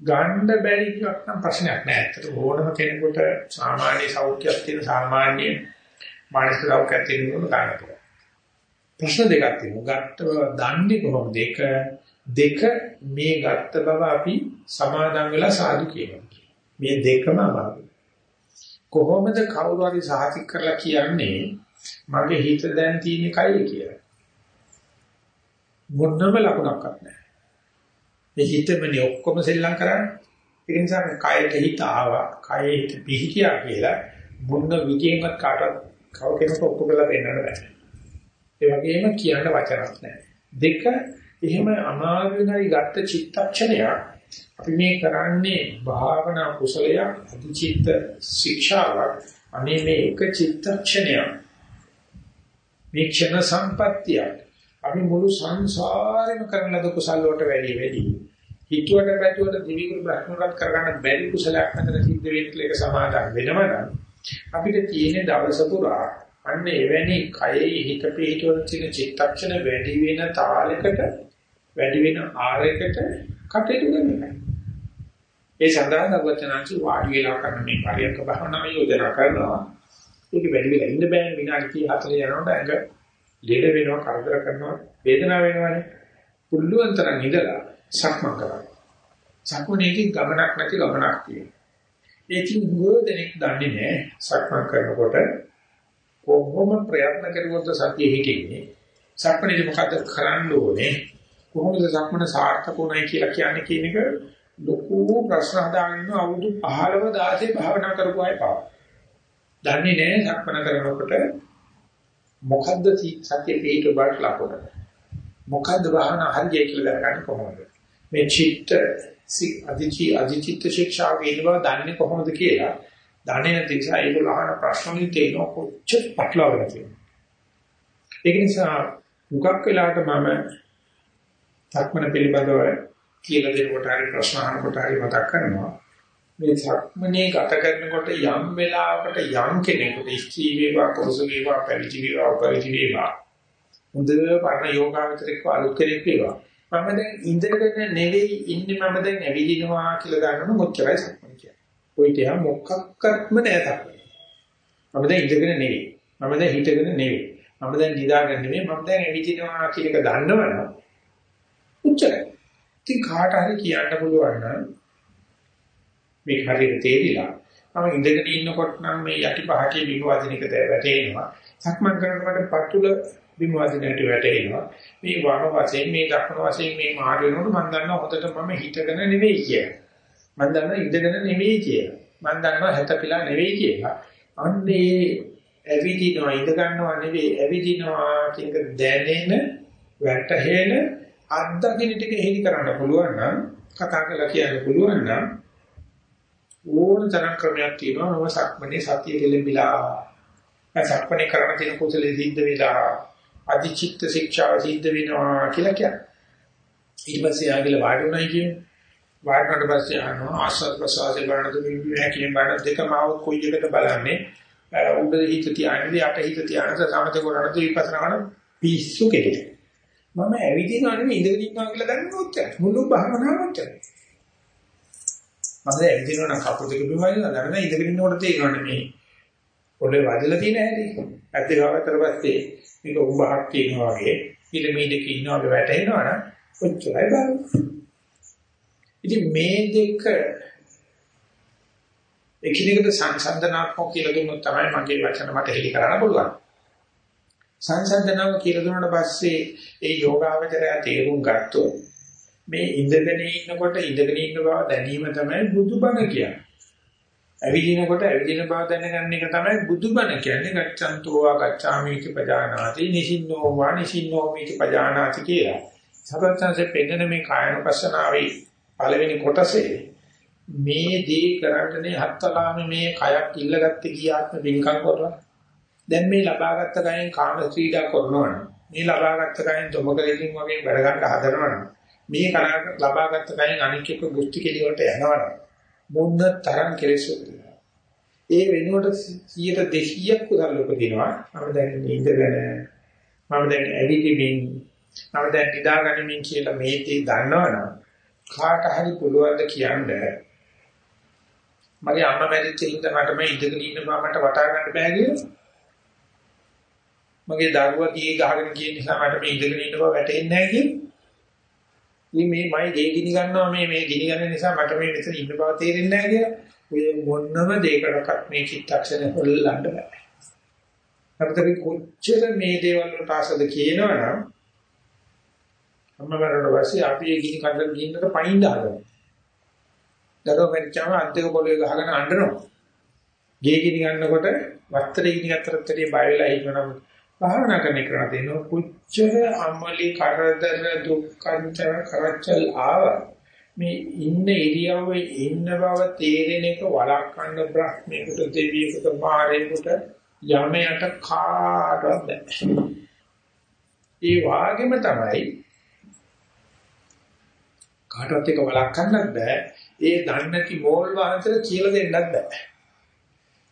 ගන්න බැරි එකක් නම් ප්‍රශ්නයක් නෑ. ඒත් ඕනම කෙනෙකුට සාමාන්‍ය සෞඛ්‍යයක් තියෙන සාමාන්‍ය මානසික සෞඛ්‍යයක් තියෙන කෙනෙකුට ගන්න පුළුවන්. ප්‍රශ්න දෙකක් තියෙනවා. ගත්ත බව දන්නේ කොහොමද? දෙක දෙක මේ ගත්ත බව අපි සමාදන් වෙලා සාදු කියනවා. මේ දෙකම අමාරුයි. කොහොමද කවුරු හරි සාහිතික කරලා කියන්නේ මගේ හිත දැන් තියෙන කයි කියලා. මොනම ලකුණක්වත් නැහැ. මේ හිතමනේ ඔක්කොම සෙල්ලම් කරන්නේ. ඒ නිසා කයට හිත ආවා, කයේ හිත පිහිටියා කියලා මොන විදියෙන්වත් කාටවත් කව කෙනෙකුට ඔප්පු කරලා දෙන්නට බෑ. ඒ වගේම කියන්න වචනක් නැහැ. දෙක එහෙම අමාරුවෙන් හරි ගත්ත චිත්තක්ෂණයක් අපි මේ කරන්නේ භාවනා කුසලයක් අධිචිත්ත ශික්ෂාවක් අනේ මේ එක චිත්තක්ෂණයක් මේ ක්ෂණ සම්පත්තියක් අපි මුළු සංසාරෙම කරන ලද කුසල වලට වැඩි වැඩි හිතුවට පැතුවට දිවිගුරු බ්‍රහ්මරත් කරගන්න බැරි කුසලයක් නැතර සිද්ධ වෙන්න එක සමාදන් වෙනවනම් අපිට තියෙන දවස පුරා අන්න එවැනි කයේ හිත පිහිටවන චිත්තක්ෂණ වැඩි වෙන තාලයකට වැඩි වෙන ආරයකට කටයුතු කරනවා. ඒ සඳහා දවචනාචි වාඩි වෙලා කරන මේ පරියක භවනා යෝජනා කරනවා. ඒක වැඩි වෙලා ඉන්න බෑ විනාඩි 30 40 යනකොට ඇඟ ලෙඩ වෙනවා කරදර කරනවා වේදනාව වෙනවනේ. පුළුවන් තරම් ඉඳලා සක්මන් කරන්න. සක්මනේකින් ගමනක් නැති ගමනක් තියෙනවා. ඒකින් ගොඩනෙක් දන්නේ නැහැ සක්මන් කරනකොට කොහොම ප්‍රයත්න කරුවොත් සතිය හිටින්නේ. සක්මනේදී මොකද්ද කරන්න ඕනේ? කොහොමද සක්මන සාර්ථක උනායි කියලා කියන්නේ කියන එක ලොකු ප්‍රශ්න හදාගෙන අවුරුදු 15 16 භාවනා කරපු අය පාව. දන්නේ නැහැ සක්මන කරනකොට මොකද්ද සත්‍ය පිට බාට ලකුණ. මොකද්ද භාවනා හරියයි කියලා දැනගන්න කොහොමද? මේ චිත්ත අධිචි අධිචිත්ත ශික්ෂාව කියන බව දන්නේ කොහොමද කියලා දන්නේ නැති නිසා ඒගොල්ලෝ අහන ප්‍රශ්න වලින් තේරෙන කොච්චර පටලවාගෙන තියෙනවා. ඒක නිසා මුගක් වෙලාවට මම සක්මන පිළිබඳව කියලා දෙනකොට හරි ප්‍රශ්න අහනකොට හරි මතක් කරනවා. මේ සක්මනේ ගත කරනකොට යම් වෙලාවකට යම් කෙනෙකුට ස්ත්‍රී වේවා පුරුෂ වේවා පැවිදි වේවා උපවිදි වේවා හොඳ පරණ යෝගාවචරෙක් අලුත් කෙනෙක් වේවා මම දැන් ඉඳගෙන නෙවෙයි ඉන්නේ මම දැන් ඇවිදිනවා කියලා ගන්නම මොච්චරයි සක්මන කියන්නේ. ඔය තියා මොකක්වත්ම නෑ තමයි. මම දැන් ඉඳගෙන නෙවෙයි. මම දැන් හිටගෙන නෙවෙයි. මම දැන් නිදාගෙන නෙවෙයි මම දැන් ඇවිදිනවා කියන එක දන්නවනම් උච්චරයි. ඉතින් කාට හරි කියන්න පුළුවන් නම් මේක හරියට තේරිලා මම ඉඳගෙන ඉන්නකොට නම් මේ යටි පහටේ බිම වදින එක වැටේනවා සක්මන් කරනකොට පතුල බිම වදිනට වැටේනවා. මේ වම වශයෙන් මේ දකුණු වශයෙන් මේ මාරු වෙනකොට මම දන්නවා හොදට මම හිතගෙන නෙවෙයි කියලා. මම දන්නවා ඉඳගෙන නෙවෙයි කියලා. මම දන්නවා හැතපිලා නෙවෙයි කියලා. අන්නේ ඇවිදිනවා ඉඳ ගන්නවා නෙවෙයි ඇවිදිනවා කියන දැනෙන වැටහෙන අත්දකින්න ටික හෙලි කරන්න පුළුවන් නම් කතා කරලා කියන්න පුළුවන් නම් ඕන තරම් ක්‍රමයක් තියෙනවා. නම සක්මනේ සතිය දෙලෙමිලා සක්මනේ කරන තියෙන කුසලයේ සිද්ධ වෙලා අධිචිත්ත ශික්ෂාව සිද්ධ වෙනවා කියලා කියන්නේ ඊට පස්සේ ආගිල වාඩි උනායි කියන්නේ වාඩිවට පස්සේ ආනවා ආස්වාද ප්‍රසවාසයේ බලන දුන්නේ හැකියෙන් බලන දෙකම આવොත් කොයි එකද බලන්නේ උඩ හිත තියාගෙන යට හිත තියාගෙන සමත කරනද විපස්සනා කරන පිස්සු කෙරේ මම ඇවිදිනවා නෙමෙයි ඉඳගෙන ඉන්නවා කියලා දන්නේ ඔච්චර. මුළු භාවනාවම ඔච්චරයි. මම ඇවිදිනවා නම් කපුට දෙක බිමයිලා දන්න ඉඳගෙන ඉන්නකොට තේරෙනවා මේ පොළේ වදලා තියෙන හැටි. ඇත්ත ගාවතර පස්සේ මේක උඹහක් කියනවා වගේ පිරමීඩක ඉන්නවා වගේ වැටෙනවා නම් ඔච්චරයි බලන්න. ඉතින් මේ දෙක එකිනෙකට සංසන්දනාත්මක කියලා දුන්නොත් තමයි මගේ වචන මට හෙලි කරන්න පුළුවන්. සංසන්දනාව කියලා දුන්නාට පස්සේ ඒ යෝගාවචරය තේරුම් ගත්තොත් මේ ඉඳගෙන ඉන්නකොට ඉඳගෙන ඉන්න බව දැනීම තමයි බුදුබණ කියන්නේ. ඇවිදිනකොට ඇවිදින බව දැනගන්න එක තමයි බුදුබණ කියන්නේ. ගච්ඡන්තෝ වා ගච්ඡාමිති පජානාති නිසින්නෝ වා නිසින්නෝ මිති පජානාති කියලා. සබත්සන්සේ පෙන්නන මේ කායනුපස්සනාවේ පළවෙනි කොටසේ මේ දේ කරන්නේ හත්තලාමේ මේ කයක් ඉල්ලගත්තේ කියාත්ම වින්කම් කරලා දැන් මේ ලබාගත් කයෙන් කාම ක්‍රීඩා කරනවනම් මේ ලබාගත් කයෙන් දොමකලකින් වගේ වැඩ ගන්න හදනවනම් මේ කරාට ලබාගත් කයෙන් අනික් එක බුද්ධි කෙලියට යනවනම් මොන්න තරම් කෙලෙස් ඒ වෙනුවට 100 200ක් උදල් උපදිනවා. මම දැන් ඉඳගෙන මම දැන් ඇවිදින්න මම දැන් නිදාගනිමින් කියලා මේ තේ දන්නවනම් කාට හරි පුළුවන් ද කියන්නේ. මගේ අම්මා මැරිච්ච හින්දා මට මේ ඉඳගෙන ඉන්න බව මට වටා ගන්න බෑ කියලා. මගේ දරුවා දී ගහගෙන කියන නිසා මට මේ ඉඳගෙන ඉන්න බව වැටෙන්නේ නැහැ කියන්නේ. ඉතින් මේ මයි ගේ ගිනි ගන්නවා මේ මේ ගිනි ගන්න නිසා මට මේ මෙතන ඉන්න බව තේරෙන්නේ නැහැ කියලා. ඔය මොන්නම දෙයකටවත් මේ චිත්තක්ෂණය හොල්ලන්න බෑ. අපිට කොච්චර මේ දේවල් වලට ආසද කියනවනම් අම්මවරට වාසිය අපි ඒ ගිනි කන්දර ගින්නට පයින් දානවා. දරුවා මැරිච්චාම අන්තික පොළවේ ගහගෙන අඬනවා. ගේ ගිනි ගන්නකොට වත්තරේ ගිනි ගත්තරත් බය වෙලා ඉන්නවනම් භාවනා කරන එක දෙන කුච්චර අමලි කරදර දුක්ඛංචර කරච්චල් ආව මේ ඉන්න ඉරියව්වේ ඉන්න බව තේරෙන එක වළක්වන්න බ්‍රහ්මයකට දෙවියෙකුට මාරේකට යමයට කාටවත් බැහැ. ඒ වාගෙම තමයි කාටවත් එක වළක්වන්නත් බෑ. ඒ දන්නති මෝල් වහන්සේට කියලා දෙන්නත් බෑ.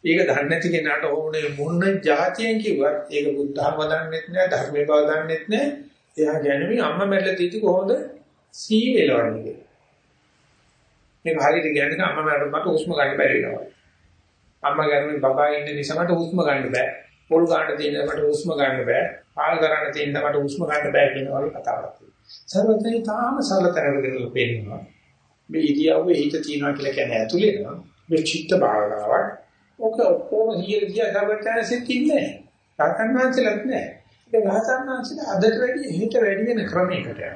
ඒක දන්නේ නැති කෙනාට ඕනේ මොන જાතියෙන් කිව්වත් ඒක බුද්ධ ධර්ම දන්නෙත් නෑ ධර්මේ බව දන්නෙත් නෑ. එයා කියන්නේ අම්මා මැරලා තීටි කොහොමද සී වෙලවන්නේ කියලා. මේක හරියට කියන්නේ අම්මා මැරුණාට මට හුස්ම ගන්න බැරි වෙනවා. අම්මා ගැරුණේ බබා ඉන්න නිසා මට හුස්ම ගන්න බෑ. පොල් ගන්න තියෙන මට හුස්ම ගන්න බෑ. පාල් කරන්න තියෙන මට හුස්ම ගන්න බෑ කියන වගේ කතාවක් තියෙනවා. සර්වඥය තාම සරල තැනකට පෙන්නනවා. මේ ඉරියව්වේ හිත තියනවා කියලා කියන්නේ ඇතුලේ නම මේ චිත්ත භාවනාවක් ඔක ඔක්කොම හිර ගියා සර්වඥාන්සෙත් ඉන්නේ නැහැ. රහතන් වහන්සේලාත් නැහැ. ඒ රහතන් වහන්සේලා අදට වැඩි හිත වැඩි වෙන ක්‍රමයකට යනවා.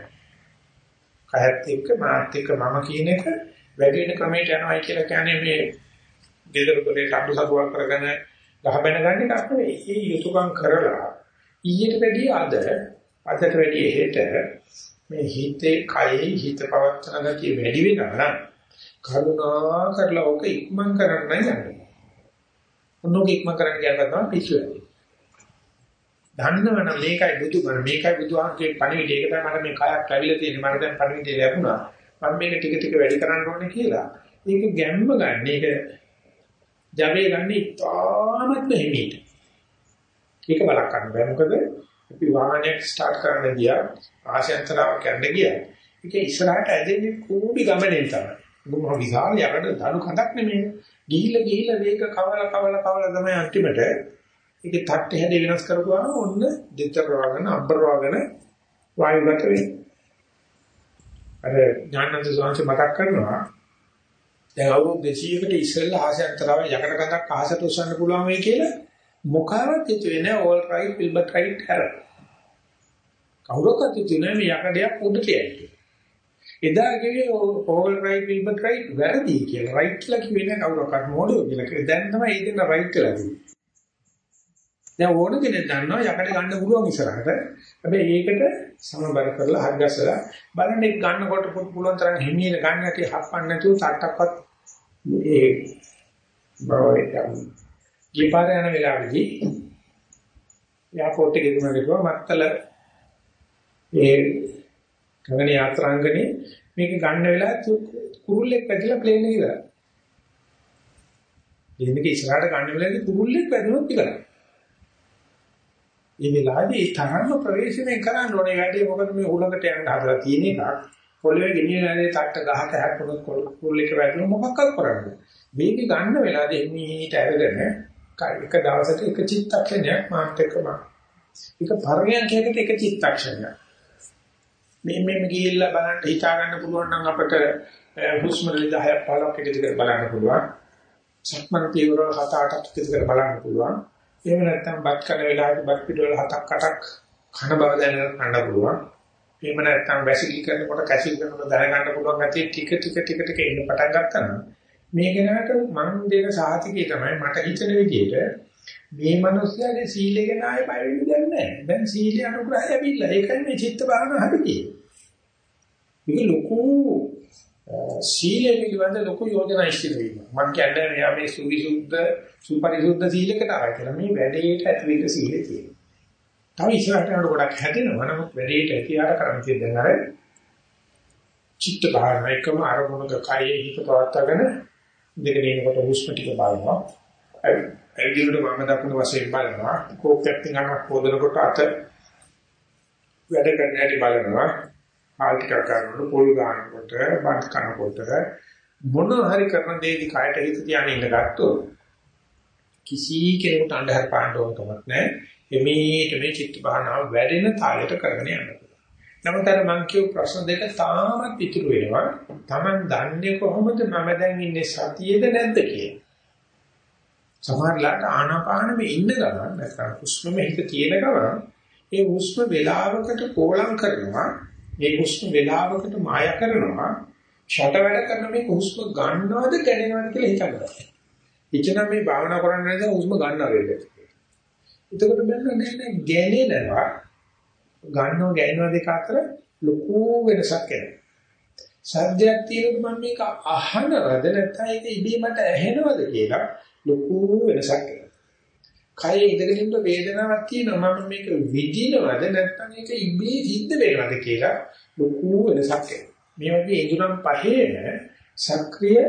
කයත් එක්ක මාත් එක්ක මම කියන එක වැඩි වෙන ක්‍රමයට යනවායි කියලා කියන්නේ මේ දෙදරුකේ කඩු සතුවක් කරගෙන ගහ බැන ගන්න එකක් නෙවෙයි. ඒ යුතුයකම් කරලා ඊට වැඩි අද අදට වැඩි හෙට මේ හිතේ කයේ හිත පවත්තන ගතිය වැඩි වෙනවා නම් කරුණා කරලා ඔක ඉක්මන් කරන්න යන්නේ. මොනෝක ඉක්ම කරන්න කියලා තමයි පිස්සු වෙන්නේ. දන්නවනම් මේකයි බුදුබණ මේකයි බුදුහාමගේ පණිවිඩය ඒක තමයි මට මේ කයක් ඇවිල්ලා තියෙන්නේ මට දැන් පණිවිඩය ලැබුණා. මම මේක ටික ටික වැඩි කරන්න ඕනේ කියලා. ඒක ගැම්ම ගන්න. ඒක ජවයේ ගන්න ඉතාමත් හිමීට. ඒක බලක් ගන්න බෑ මොකද අපි වාහනයක් ස්ටාර්ට් කරන්න ගියා ආශයන්තරාවක් යන්න ගියා. ඒක ඉස්සරහට ඇදෙන්නේ කුඩි ගමනේ තමයි. මොකද විශාල යකඩ දණු කඳක් නෙමෙයි. ගිහිල්ලා ගිහිල්ලා මේක කවල කවල කවල තමයි අන්තිමට ඒකේ තට්ටේ හැඩ වෙනස් කරපුවාම ඔන්න දෙතර වගන අබ්බර වගන වායුගත වෙනවා. අර ඥානන්ද සෝංශ මතක් කරනවා දැන් අවුරුදු 200කට ඉස්සෙල්ලා ආසයන්තරාව යකඩ කඳක් අහසට උස්සන්න පුළුවන් වෙයි කියලා මොකාවත් හිතුවේ නෑ all right Wilbur right error. කවුරක්වත් හිතුවේ නෑ මේ යකඩයක් උඩට යන්නේ. එදා කිව්වේ all right Wilbur right වැරදි කියලා. right කියලා කිව්වේ නෑ කවුරක්වත් මොඩෝ කියලා. දැන් තමයි ඒ දෙන්න right කියලා කිව්වේ. දැන් ඕන කෙනෙක් දන්නවා යකඩ ගන්න පුළුවන් ඉස්සරහට. හැබැයි ඒකට සමබර කරලා හරිගස්සලා බලන්න ඒක ගන්නකොට පුළුවන් තරම් හිමියට ගන්න ඇති හප්පන්න නැතුව තට්ටක්වත් ඒ බරෝයි ගිපාර යන වෙලාවේදී යාපෝට් එකේ ගිහුණා මත්තල ඒ ගගන යාත්‍රාංගනේ මේක ගන්න වෙලාවට කුරුල්ලෙක් පැතිලා ප්ලේන් එක ඉවරයි. මේක ඉස්සරහට ගන්න වෙලාවේදී කුරුල්ලෙක් පැදුනොත් ඉවරයි. මේ වෙලාවේදී තරම්ම ප්‍රවේශමෙන් කරන්න ඕනේ වැඩි මොකද මේ උලකට යන්න හදලා තියෙන එකක් පොළවේ ගෙනියන්නේ තට්ට ගහක හැප්පුණොත් කුරුල්ලෙක් වැදුණු මොකක්ද කරන්නේ. මේක ගන්න වෙලාවේදී එන්නේ අරගෙන එක දවසක එක චිත්තක්ෂණයක් මාත් එක්කම එක පරණයන්කයකට එක චිත්තක්ෂණයක් මේ මේ ගිහිල්ලා බලන්න හිතා ගන්න පුළුවන් නම් අපිට හුස්ම රැලි 10ක් 15ක් එකතු කර බලන්න පුළුවන්. සක්මන් පියවර 7-8ක් එකතු කර බලන්න පුළුවන්. එහෙම නැත්නම් බත් කන වෙලාවට බත් පිටවල 7ක් 8ක් කන බව දැනගන්න ගන්න පුළුවන්. එහෙම නැත්නම් වැසිකිලි කරනකොට කැසිල් කරනකොට දැනගන්න පුළුවන් ගැතිය ටික ටික ටික ටික එන්න පටන් ගත්තා නම් මේ කෙනාට මම දෙන සාහිතිකේ තමයි මට හිතෙන විදිහට මේ මිනිස්යාගේ සීලය ගැන ආයෙ බය වෙන්න දෙයක් නැහැ. දැන් සීලය අනුග්‍රහය ඇවිල්ලා. ඒකයි මේ චිත්ත භාවන හරියි. මේක ලොකු සීලය පිළිබඳ ලොකු යෝජනා ඉස්තිර වීම. මම කියන්නේ මෙයා මේ සුවිසුද්ධ සුපරිසුද්ධ සීලයකට ආවා කියලා. මේ වැඩේට ඇති වෙන්න සීලය තියෙනවා. තව ඉස්සරහට යනකොට ගොඩක් හැදෙනවා. නමුත් වැඩේට ඇතියාට කරන්න තියෙන දැන් අර චිත්ත භාවන එකම අරමුණක කයේ හිත පවත්වාගෙන දෙකේ ඉන්නකොට හුස්ම ටික බලනවා. ඇවිදිනකොට වම දකුණු වශයෙන් බලනවා. කෝපයක් තියනකොට පොදනකොට අත වැඩ කරන හැටි බලනවා. ආල් ටික කරනකොට පොල් ගන්නකොට, බත් කනකොට මොන හරි කරන දෙයක කයට හිත තියාගෙන ඉන්න ගත්තොත් කිසි කෙනෙකුට අන්ධහර පාන්න ඕන කමක් නැහැ. එමේට මේ චිත්ත භාවනාව වැඩෙන තාලෙට කරගෙන යන්න. නමුත් අර මං කියු ප්‍රශ්න දෙක තාමත් ඉතුරු වෙනවා. Taman දන්නේ කොහොමද මම දැන් ඉන්නේ සතියේද නැද්ද කියලා. සමහරලාට ආනාපානෙ ඉන්න ගමන් නැත්නම් හුස්මෙ හිත තියෙන ගමන් ඒ හුස්ම වේලාවකට පෝලම් කරනවා. ඒ හුස්ම වේලාවකට මාය කරනවා. ෂට වැඩ කරන මේ හුස්ම ගන්නවද දැනෙනවද කියලා හිතනවා. එචනම් මේ භාවනා කරන්නේ නැත්නම් හුස්ම ගන්නව වේද. එතකොට බැලුවා නෑ නෑ ගැනෙනවා ගන්නව ගෑනව දෙක අතර ලොකු වෙනසක් එනවා. සද්දයක් තියෙනකොට මම මේක අහනවද නැත්නම් ඒක ඉබේ මට ඇහෙනවද කියලා ලොකු වෙනසක් එනවා. කයේ ඉඳගෙන ඉන්න වේදනාවක් තියෙනවා මම මේක විඳිනවද නැත්නම් ඒක ඉබේ සිද්ධ වෙනවද කියලා ලොකු වෙනසක් එනවා. මේ වගේ ඉදurang පහේම සක්‍රිය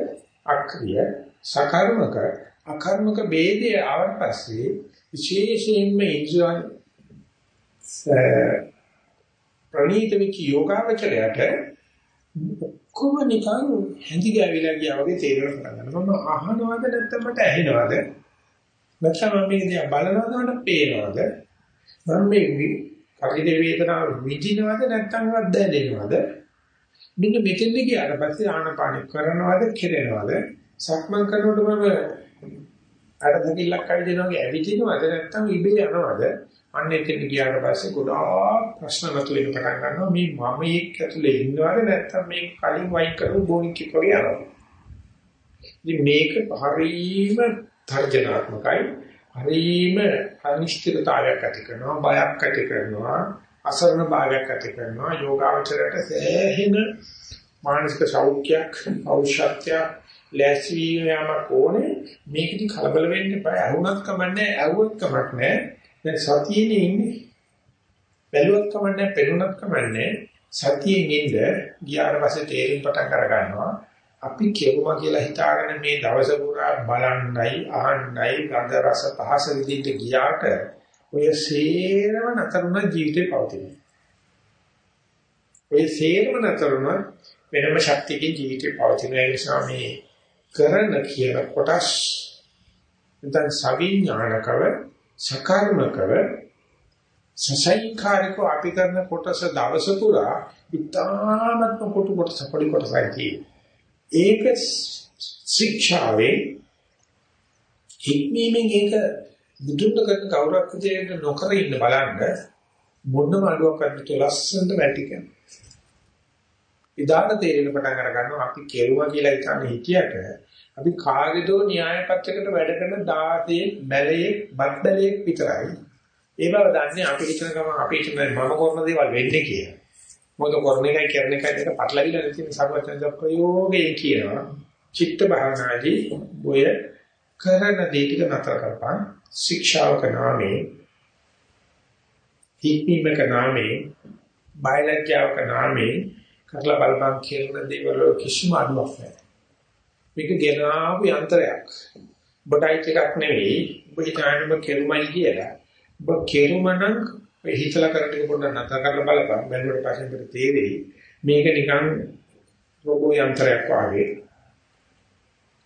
අක්‍රිය සකර්මක අකර්මක ભેදය ආවන් පස්සේ විශේෂයෙන්ම ඉන්ද්‍රයන් ප්‍රණීත වෙච්ච යෝගාවචරයට ඔක්කොම නිකන් හැඳි ගෑවිලා ගියා වගේ තේරෙන්න පටන් ගන්නවා. මම අහනවද නැත්නම් මට ඇහෙනවද? නැත්නම් මම මේක දිහා බලනවද මට පේනවද? මම මේ කර්ිත වේදනාව විඳිනවද නැත්නම් වත් දැනෙනවද? මෙන්න මෙතෙන්ද ගියාට පස්සේ ආනපාන කරනවද කෙරෙනවද? සක්මන් කරනකොට මම අර දෙකිල්ලක් අවිදිනවා වගේ ඇවිදිනවද නැත්නම් ඉබේ යනවද? අන්න එතෙන් ගියාට පස්සේ ගොඩාක් ප්‍රශ්න මතුවෙන්න පටන් ගන්නවා මේ මම එක්ක ඇතුලේ ඉන්නවද නැත්නම් මේ කලින් වයින් කරපු බොනික් එක වගේ යනවා. ඉතින් මේක හරීම තර්ජනාත්මකයි. හරීම අනිශ්චිතතාවයක් ඇති කරනවා, බයක් ඇති කරනවා, අසරණ භාවයක් ඇති කරනවා. යෝගාවචරයට සෑහෙන මානසික සෞඛ්‍යයක්, ඖෂධයක් ලැස්වි යාමක් ඕනේ. මේකදී කලබල වෙන්න බෑ. අහුණත් කමන්නේ, ඇහුවත් කමක් නැහැ. දැන් සතියේ ඉන්නේ බැලුවත් කමන්නේ පෙනුනත් කමන්නේ සතියෙන් ඉන්න ගියාට පස්සේ තේරුම් පටන් අර ගන්නවා අපි කෙරුවා කියලා හිතාගෙන මේ දවස පුරා බලන්නයි අහන්නයි ගන්ධ රස පහස විඳින්න ගියාට ඔය සේරම නතරුණ ජීවිතේ පවතින. ඔය සේරම නතරුණ වෙනම ශක්තියකින් ජීවිතේ පවතින ඒ නිසා මේ කරන කියන කොටස් නැත්නම් සවිඥානිකව සකර්මකව සසයිකාරික අපි කරන කොටස දවස පුරා ඉතාමත්ම කොටු කොටස පොඩි කොටසයි තියෙන්නේ. ඒක ශික්ෂාවේ හික්මීමෙන් ඒක බුදුන් කරන කවුරක් විදියට නොකර ඉන්න බලන්න මොනම අඩුවක් අද්දිට ලස්සනට වැටිකන. ඉදාන තේරෙන පටන් අර ගන්නවා අපි කෙරුවා කියලා හිතන්නේ හිටියට අපි කාගේදෝ න්‍යාය පත්‍රයකට වැඩ කරන 16 බැලේ බත් බැලේ විතරයි. ඒ බව දන්නේ අපි හිතන ගමන් අපි හිතන මම කරන දේවල් වෙන්නේ කියලා. මොකද කරන එකයි කරන එකයි දෙක පටලවිලා නැති නිසා සර්වඥ ප්‍රයෝගයේ කියනවා. චිත්ත භාවනාදී ඔය කරන දේ ටික නතර කරපන් ශික්ෂාවක නාමේ හික්මීමක නාමේ බයලජ්ජාවක නාමේ කරලා බලපන් කියන දේවල් කිසිම අඩුවක් නැහැ. මේක ගෙනාවු යන්ත්‍රයක්. බඩයිට් එකක් නෙවෙයි. ඔබ හිතන්නේ ඔබ කෙරුමයි කියලා. ඔබ කෙරුමනම් හිතලා කරට පොඩ්ඩක් නතර කරලා බලපන්. බැලුවට පස්සේ අපිට තේරෙයි මේක නිකන් රෝබෝ යන්ත්‍රයක් වගේ.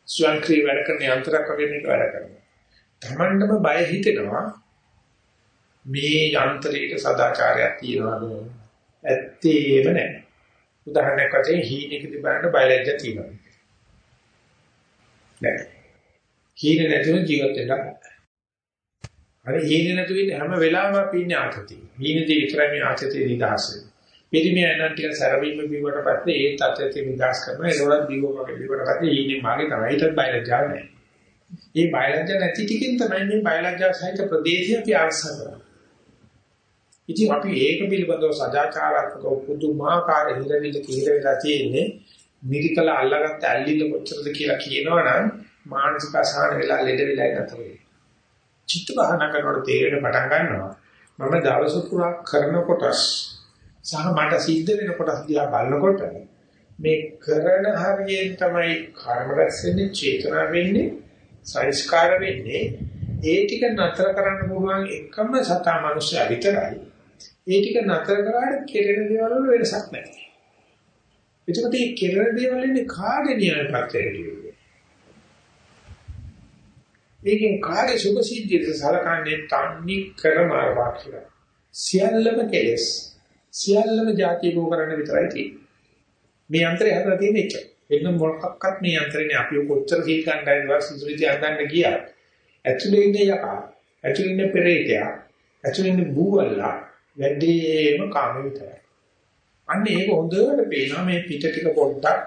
ස්වයංක්‍රීය වැඩ කරන යන්ත්‍රයක් වගේ මේක වැඩ කරනවා. Tamandම බය හිතෙනවා මේ යන්ත්‍රයේ සදාචාරයක් තියනවාද? ඇත්තේම නැහැ. උදාහරණයක් වශයෙන් හීනෙකදී බලන්න බයලජ්ජා තියෙනවා. නැහැ. හීන නැතුව ජීවත් වෙන්න බෑ. අර හීන නැතුව ඉන්න හැම වෙලාවෙම අපි ඉන්නේ ආතතිය. හීනදී විතරයි මේ ආතතිය නිදහස් වෙන්නේ. පිළිමිය එනන් ටික සරවීම බිව්වට පස්සේ ඒ තත්ත්වයෙන් නිදහස් කරනවා. ඒකවල බිව්වක බිව්වට පස්සේ හීනේ මාගේ තමයි හිතත් බයලජ්ජා නැහැ. මේ බයලජ්ජා නැති ටිකෙන් තමයි මේ බයලජ්ජා සහිත ප්‍රදේශය අපි ආශ්‍රය කරන්නේ. ඉතින් අපි ඒක පිළිබඳව සදාචාරාත්මක පුදුමාකාර හිරවිල කීර වෙලා තියෙන්නේ මිරිකල අල්ලගත්ත ඇල්ලිල්ල කොච්චරද කියලා කියනවනම් මානසික අසහන වෙලා ලෙඩ වෙලා නැතර වෙයි. චිත්ත බහන කරනකොට තේරෙන පටන් ගන්නවා මම දවස පුරා කරන කොටස් සහ මට සිද්ධ වෙන කොටස් දිහා බලනකොට මේ කරන හරියෙන් තමයි කර්ම රැස් වෙන්නේ චේතනා වෙන්නේ සංස්කාර වෙන්නේ ඒ ටික නතර කරන්න පුළුවන් එකම සතා මනුස්සයා විතරයි ඒ ටික නතර කරාට කෙරෙන දේවල් වල වෙනසක් නැහැ. එතකොට මේ කෙරෙන දේවල් ඉන්නේ කාගේ න්‍යාය පත්‍රයට කියන්නේ. මේකෙන් කාගේ සුභ සිද්ධියද සලකන්නේ තන්නේ කරමාරවා කියලා. සියල්ලම කෙලස්. සියල්ලම ಜಾති භෝ කරන්න විතරයි තියෙන්නේ. මේ අන්තරය හදලා තියෙන එක. එන්න මොකක්වත් මේ අන්තරේ අපි කොච්චර සීල් කණ්ඩායම් වල සිසුවිති අඳන්න ගියා. ඇතුලේ ඉන්නේ යකා. ඇතුලේ ඉන්නේ පෙරේතයා. ඇතුලේ ඉන්නේ බූවල්ලා. වැඩිම කාම විතරයි. අන්න ඒක හොඳට පේනවා මේ පිට ටික පොඩ්ඩක්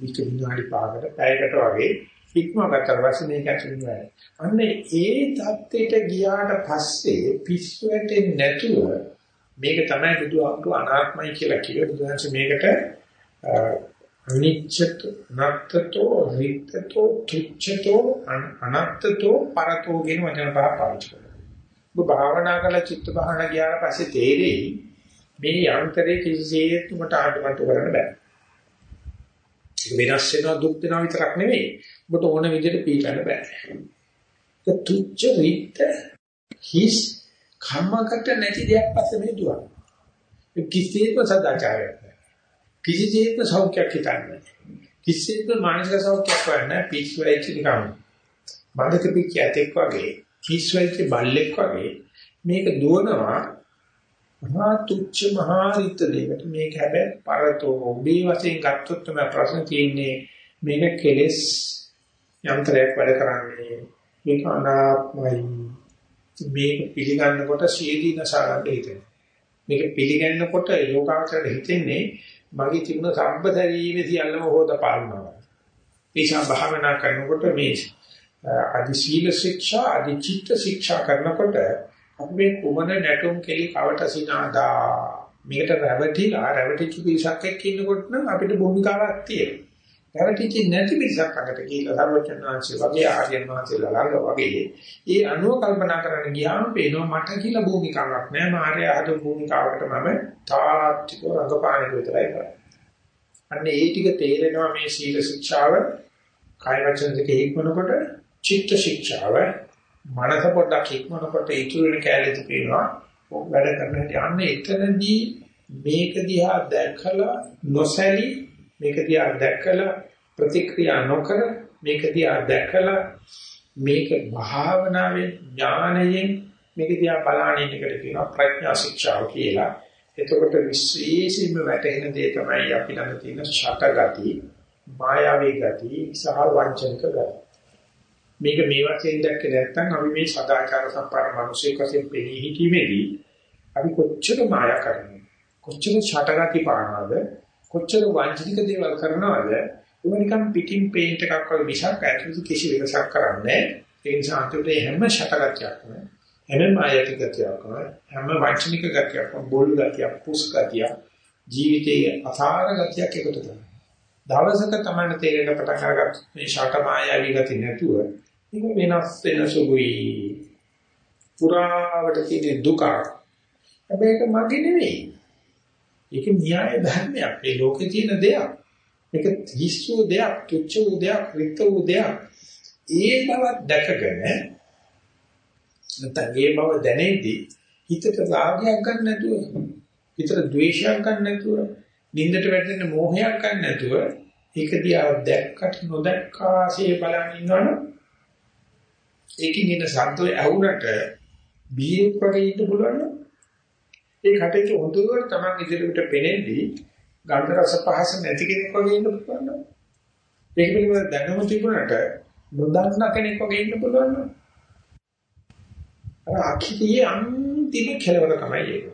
වික විනාඩි 5කට පැයකට වගේ ඉක්ම ගතට පස්සේ මේක ඇතුළේ නෑ. අන්න ඒ தත්ත්වයට ගියාට පස්සේ පිස්සු වැටෙන්නේ නැතුව මේක තමයි බුදුහාමුදුරු අනාත්මයි කියලා කියේ බුදුහන්සේ මේකට අනිච්චත නත්තතෝ රිත්තතෝ තුච්ඡතෝ අනත්තතෝ පරතෝ කියන වචන පහ පාවිච්චි කරනවා. ඔබ භාවනා කළ චිත්ත භාවනා ගියාට පස්සේ තේරෙයි මේ යන්ත්‍රයේ කිසිසේත් උඹට ආටමතු කරන්න බෑ. වෙනස් වෙනවා දුක් දෙනවා විතරක් නෙවෙයි ඔබට ඕන විදිහට පීඩන්න බෑ. ඒ තුච්ච රිත් හිස් කම්මකට නැති දෙයක් පස්සේ මේ දුවන. කිසිසේත් සදාචාරයක් නෑ. කිසිසේත් සෞඛ්‍යයක් හිතන්නේ කිසිසේත් මානසික සෞඛ්‍යයක් වන්නේ පිස්සු වෙච්ච නිකම්. බඩක පිච්ච ඇතෙක් වගේ කිස්වෙච්ච බල්ලෙක් වගේ මේක දුවනවා මහා තුච්ච මහා රිත දෙයකට මේක හැබැයි පරතෝ ඔබේ වශයෙන් ගත්තොත් තමයි ප්‍රශ්න තියෙන්නේ මේක කෙලස් යන්ත්‍රයක් වැඩ කරන්නේ. මේක අනාත්මයි. මේක පිළිගන්නකොට සියදී නසාරන්න හිතෙනවා මේක පිළිගන්නකොට යෝගාචරයට හිතෙන්නේ මගේ තිබුණ සම්පතරීමේ සියල්ලම හොද පාලනවා ඒසා භාවනා කරනකොට මේ අදි සීල ශික්ෂා අදි චිත්ත ශික්ෂා කරනකොට අපි මේ කුමන නැටුම් කෙලි කවට සිනාදා මේකට රැවටිලා රැවටිච්ච පිරිසක් එක්ක ඉන්නකොට නම් අපිට භූමිකාවක් තියෙනවා. රැවටිච්ච නැති පිරිසක් අකට ගිහිල්ලා සර්වඥාන්සේ වගේ ආර්යයන් වහන්සේලා ළඟ වගේ ඒ අනුව කල්පනා කරන්න ගියාම පේනවා මට කියලා භූමිකාවක් නෑ මාර්ය හද භූමිකාවකට මම තාත්තික රඟපාන විතරයි කරන්නේ. අන්න ඒ ටික තේරෙනවා මේ සීල ශික්ෂාව කාය වචන දෙක හික්මනකොට චිත්ත ශික්ෂාව මනස පොඩ්ඩක් ඉක්මනකොට ඉතුරු වෙන කැලේ තියෙනවා වැඩ කරන හැටි අන්න එතනදී මේක දිහා දැකලා නොසැලී මේක දිහා දැකලා ප්‍රතික්‍රියා නොකර මේක දිහා දැකලා මේක භාවනාවෙන් ඥානයෙන් මේක දිහා බලන එකට කියනවා ප්‍රඥා ශික්ෂාව කියලා. එතකොට විශේෂයෙන්ම වැටෙන දේ තමයි අපි ළඟ තියෙන ෂටගති මායාවී ගති සහ වංචනික ගති. මේක මේ වශයෙන් දැක්කේ නැත්නම් අපි මේ සදාචාර සම්පන්න මිනිසෙක් වශයෙන් පෙනී හිටීමේදී අපි කොච්චර මායා කරනවද? කොච්චර ඡටගති පානවද? කොච්චර වංචනික දේවල් කරනවද? ඒක නිකන් පිටින් පේන්ට් එකක් වගේ විසක් ඇතුළත කිසි වෙනසක් කරන්නේ ඒ නිසා අන්තිමට හැම ඡටගතියක්ම හැම මායක ගතියක්ම හැම වංචනික ගතියක්ම බොල් ගතියක් පුස් ගතියක් ජීවිතයේ අසාර ගතියක් එකතු කරනවා. දවසක තමයි තේරෙන පටන් අරගත්ත මේ ෂට මායාවී ගති නැතුව ඒක වෙනස් වෙන සුළුයි පුරාවට තියෙන දුක. හැබැයි ඒක මගේ නෙවෙයි. ඒක න්‍යාය ධර්මයක්. ඒ ලෝකේ තියෙන දෙයක්. මේක හිස්සු දෙයක් තුච්ච දෙයක් රික්ත වූ දෙයක්. ඒ බව දැකගෙන නැත්නම් ඒ බව දැනෙද්දී හිතට රාගයක් ගන්න නැතුව හිතට ද්වේෂයක් ගන්න නැතුව නින්දට වැටෙන මෝහයක් ගන්න නැතුව ඒක දිහා දැක්කට නොදැක්කාසේ බලන් ඉන්නවනම් ඒකින් එන සද්දය ඇහුනට බීයක් වගේ ඉන්න පුළුවන් ඒ කටේට හොඳට තමන් ඉදිරියට පෙනෙද්දී ගන්ධ රස පහස නැති කෙනෙක් වගේ ඉන්න පුළුවන් ඒක පිළිබඳව දැනුම තිබුණාට නොදන්න කෙනෙක් වගේ ඉන්න පුළුවන් අර අඛිතයේ අන්තිම කෙලවර තමයි ඒක.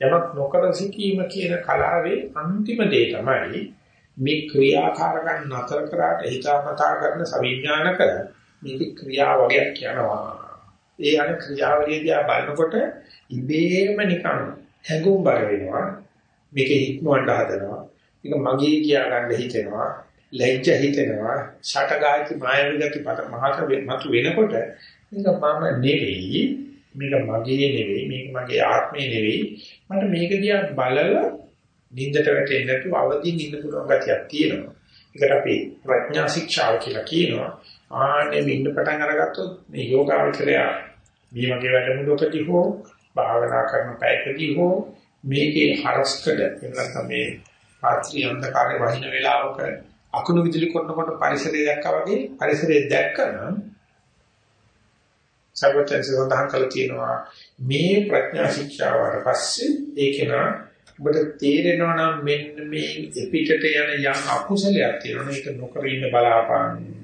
යමක් නොකර සිටීම කියන කලාවේ අන්තිම දේ තමයි මේ ක්‍රියාකාරකම් නතර කරාට හිතාමතා කරන සවිඥානික මේක ක්‍රියා වගේක් යනවා. ඒ අන ක්‍රියාවලියදී ආ බලනකොට ඉබේම නිකන් හැඟුම්බර වෙනවා. මේක හික්මවන්න හදනවා. මේක මගේ කියා ගන්න හිතෙනවා. ලැජ්ජ හිතෙනවා. ෂටගාති මායවි ගති පත මහත මතු වෙනකොට මේක මම නෙවෙයි. මේක මගේ නෙවෙයි. මේක මගේ ආත්මේ නෙවෙයි. මට මේක දිහා බලලා නින්දට වැටෙන්නේ නැතුව අවදිින් ඉන්න පුළුවන් ගතියක් තියෙනවා. ඒකට අපි ප්‍රඥා ශික්ෂාව කියලා කියනවා. ආන්නේ මෙන්න පටන් අරගත්තොත් මේ යෝගාවචරය මේ වගේ වැඩමුළුවකදී හෝ භාවනා කරන පැයකදී හෝ මේකේ හරස්කඩ එන්නත් මේ පාත්‍රි අන්ධකාරයේ වහින වෙලාවක අකුණු විදුලි කරනකොට පරිසරය දැක්කා වගේ පරිසරය දැක්කම සර්වතන් සඳහන් කළ තියෙනවා මේ ප්‍රඥා ශික්ෂාවට පස්සේ ඒකේනා ඔබට තේරෙනවා නම් මෙන්න මේ පිටට යන යම් අකුසලයක් තියෙනවා. ඒක නොකර ඉන්න බලාපන්.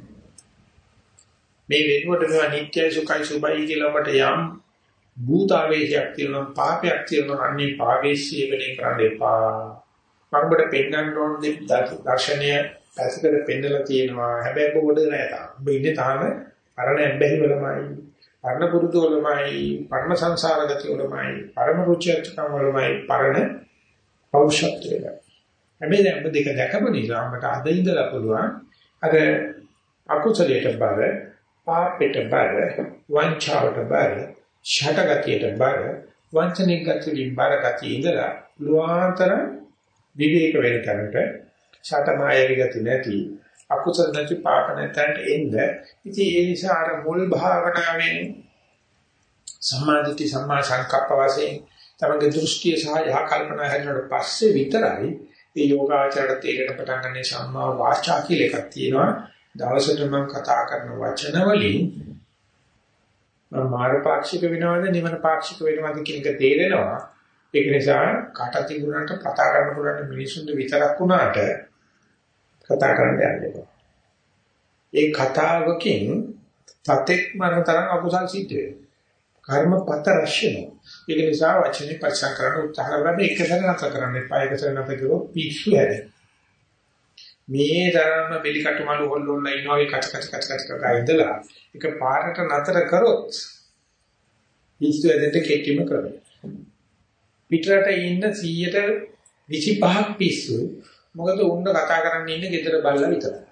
මේ වෙනුවට මේවා නිත්‍යයි සුඛයි සුබයි කියලා ඔබට යම් භූතාවේශයක් තියෙනවා පාපයක් තියෙනවා අන්නේ පාවේශී වෙනේ කරන්න එපා. මම ඔබට පෙන්වන්න ඕන දර්ශනය පැසකට පෙන්නලා තියෙනවා. හැබැයි ඔබ උඩ නෑ තාම. ඔබ ඉන්නේ තාම අරණ ඇබ්බැහි වලමයි පරණ පුරුදු වලමයි පරණ සංසාර ගති වලමයි පරම රුචියත්කම් වලමයි පරණ පෞෂත්වය. හැබැයි දැන් ඔබ දෙක දැකපු නිසා අපට අද ඉඳලා පුළුවන් අර අකුසලයට බර, පාපයට බර, වංචාවට බර, ෂටගතියට බර, වංචනික ගතියින් බර ගතිය ඉඳලා ලුවාන්තර විවේක වෙන තැනට ෂටමායවි ගති නැති අකුසල නැති පාප නැතන්ට එන්න. ඉතින් ඒ නිසා අර මුල් භාවනාවෙන් සම්මාදිටි සම්මා සංකප්ප වශයෙන් තමගේ දෘෂ්ටිය සහ යහ කල්පනා හැදෙනට පස්සේ විතරයි මේ යෝගාචරයට තේරෙන පටන් ගන්න සම්මා වාචා කියලා එකක් තියෙනවා. දවසට මම කතා කරන වචන වලින් මම මාර්ග පාක්ෂික වෙනවද නිවන පාක්ෂික වෙනවද කියන එක තේරෙනවා. ඒක නිසා කාට තිබුණාට කතා කරන්න පුළුවන් මිනිසුන්ට විතරක් වුණාට කතා කරන්න යන්නේ. ඒ කතාවකින් සතෙක් මරන තරම් අකුසල් සිද්ධ වෙනවා. කර්මපත රැෂෙනවා. ඒක නිසා වචනේ පරිසම් කරන්න උත්සාහ කරලා එක සැර නැත කරන්න එපා. එක සැර නැත කිව්වොත් පිස්සු හැදෙනවා. මේ තරම්ම බෙලිකටු මලු හොල්ලොන්න ඉන්නවා ඒ කච කච කච කච කච ඉඳලා එක පාරට නතර කරොත් පිස්සු හැදෙන්න කෙටිම කරනවා. පිටරට ඉන්න 100ට 25ක් පිස්සු මොකද උන්න කතා කරන්න ඉන්නේ ගෙදර බල්ලා විතරයි.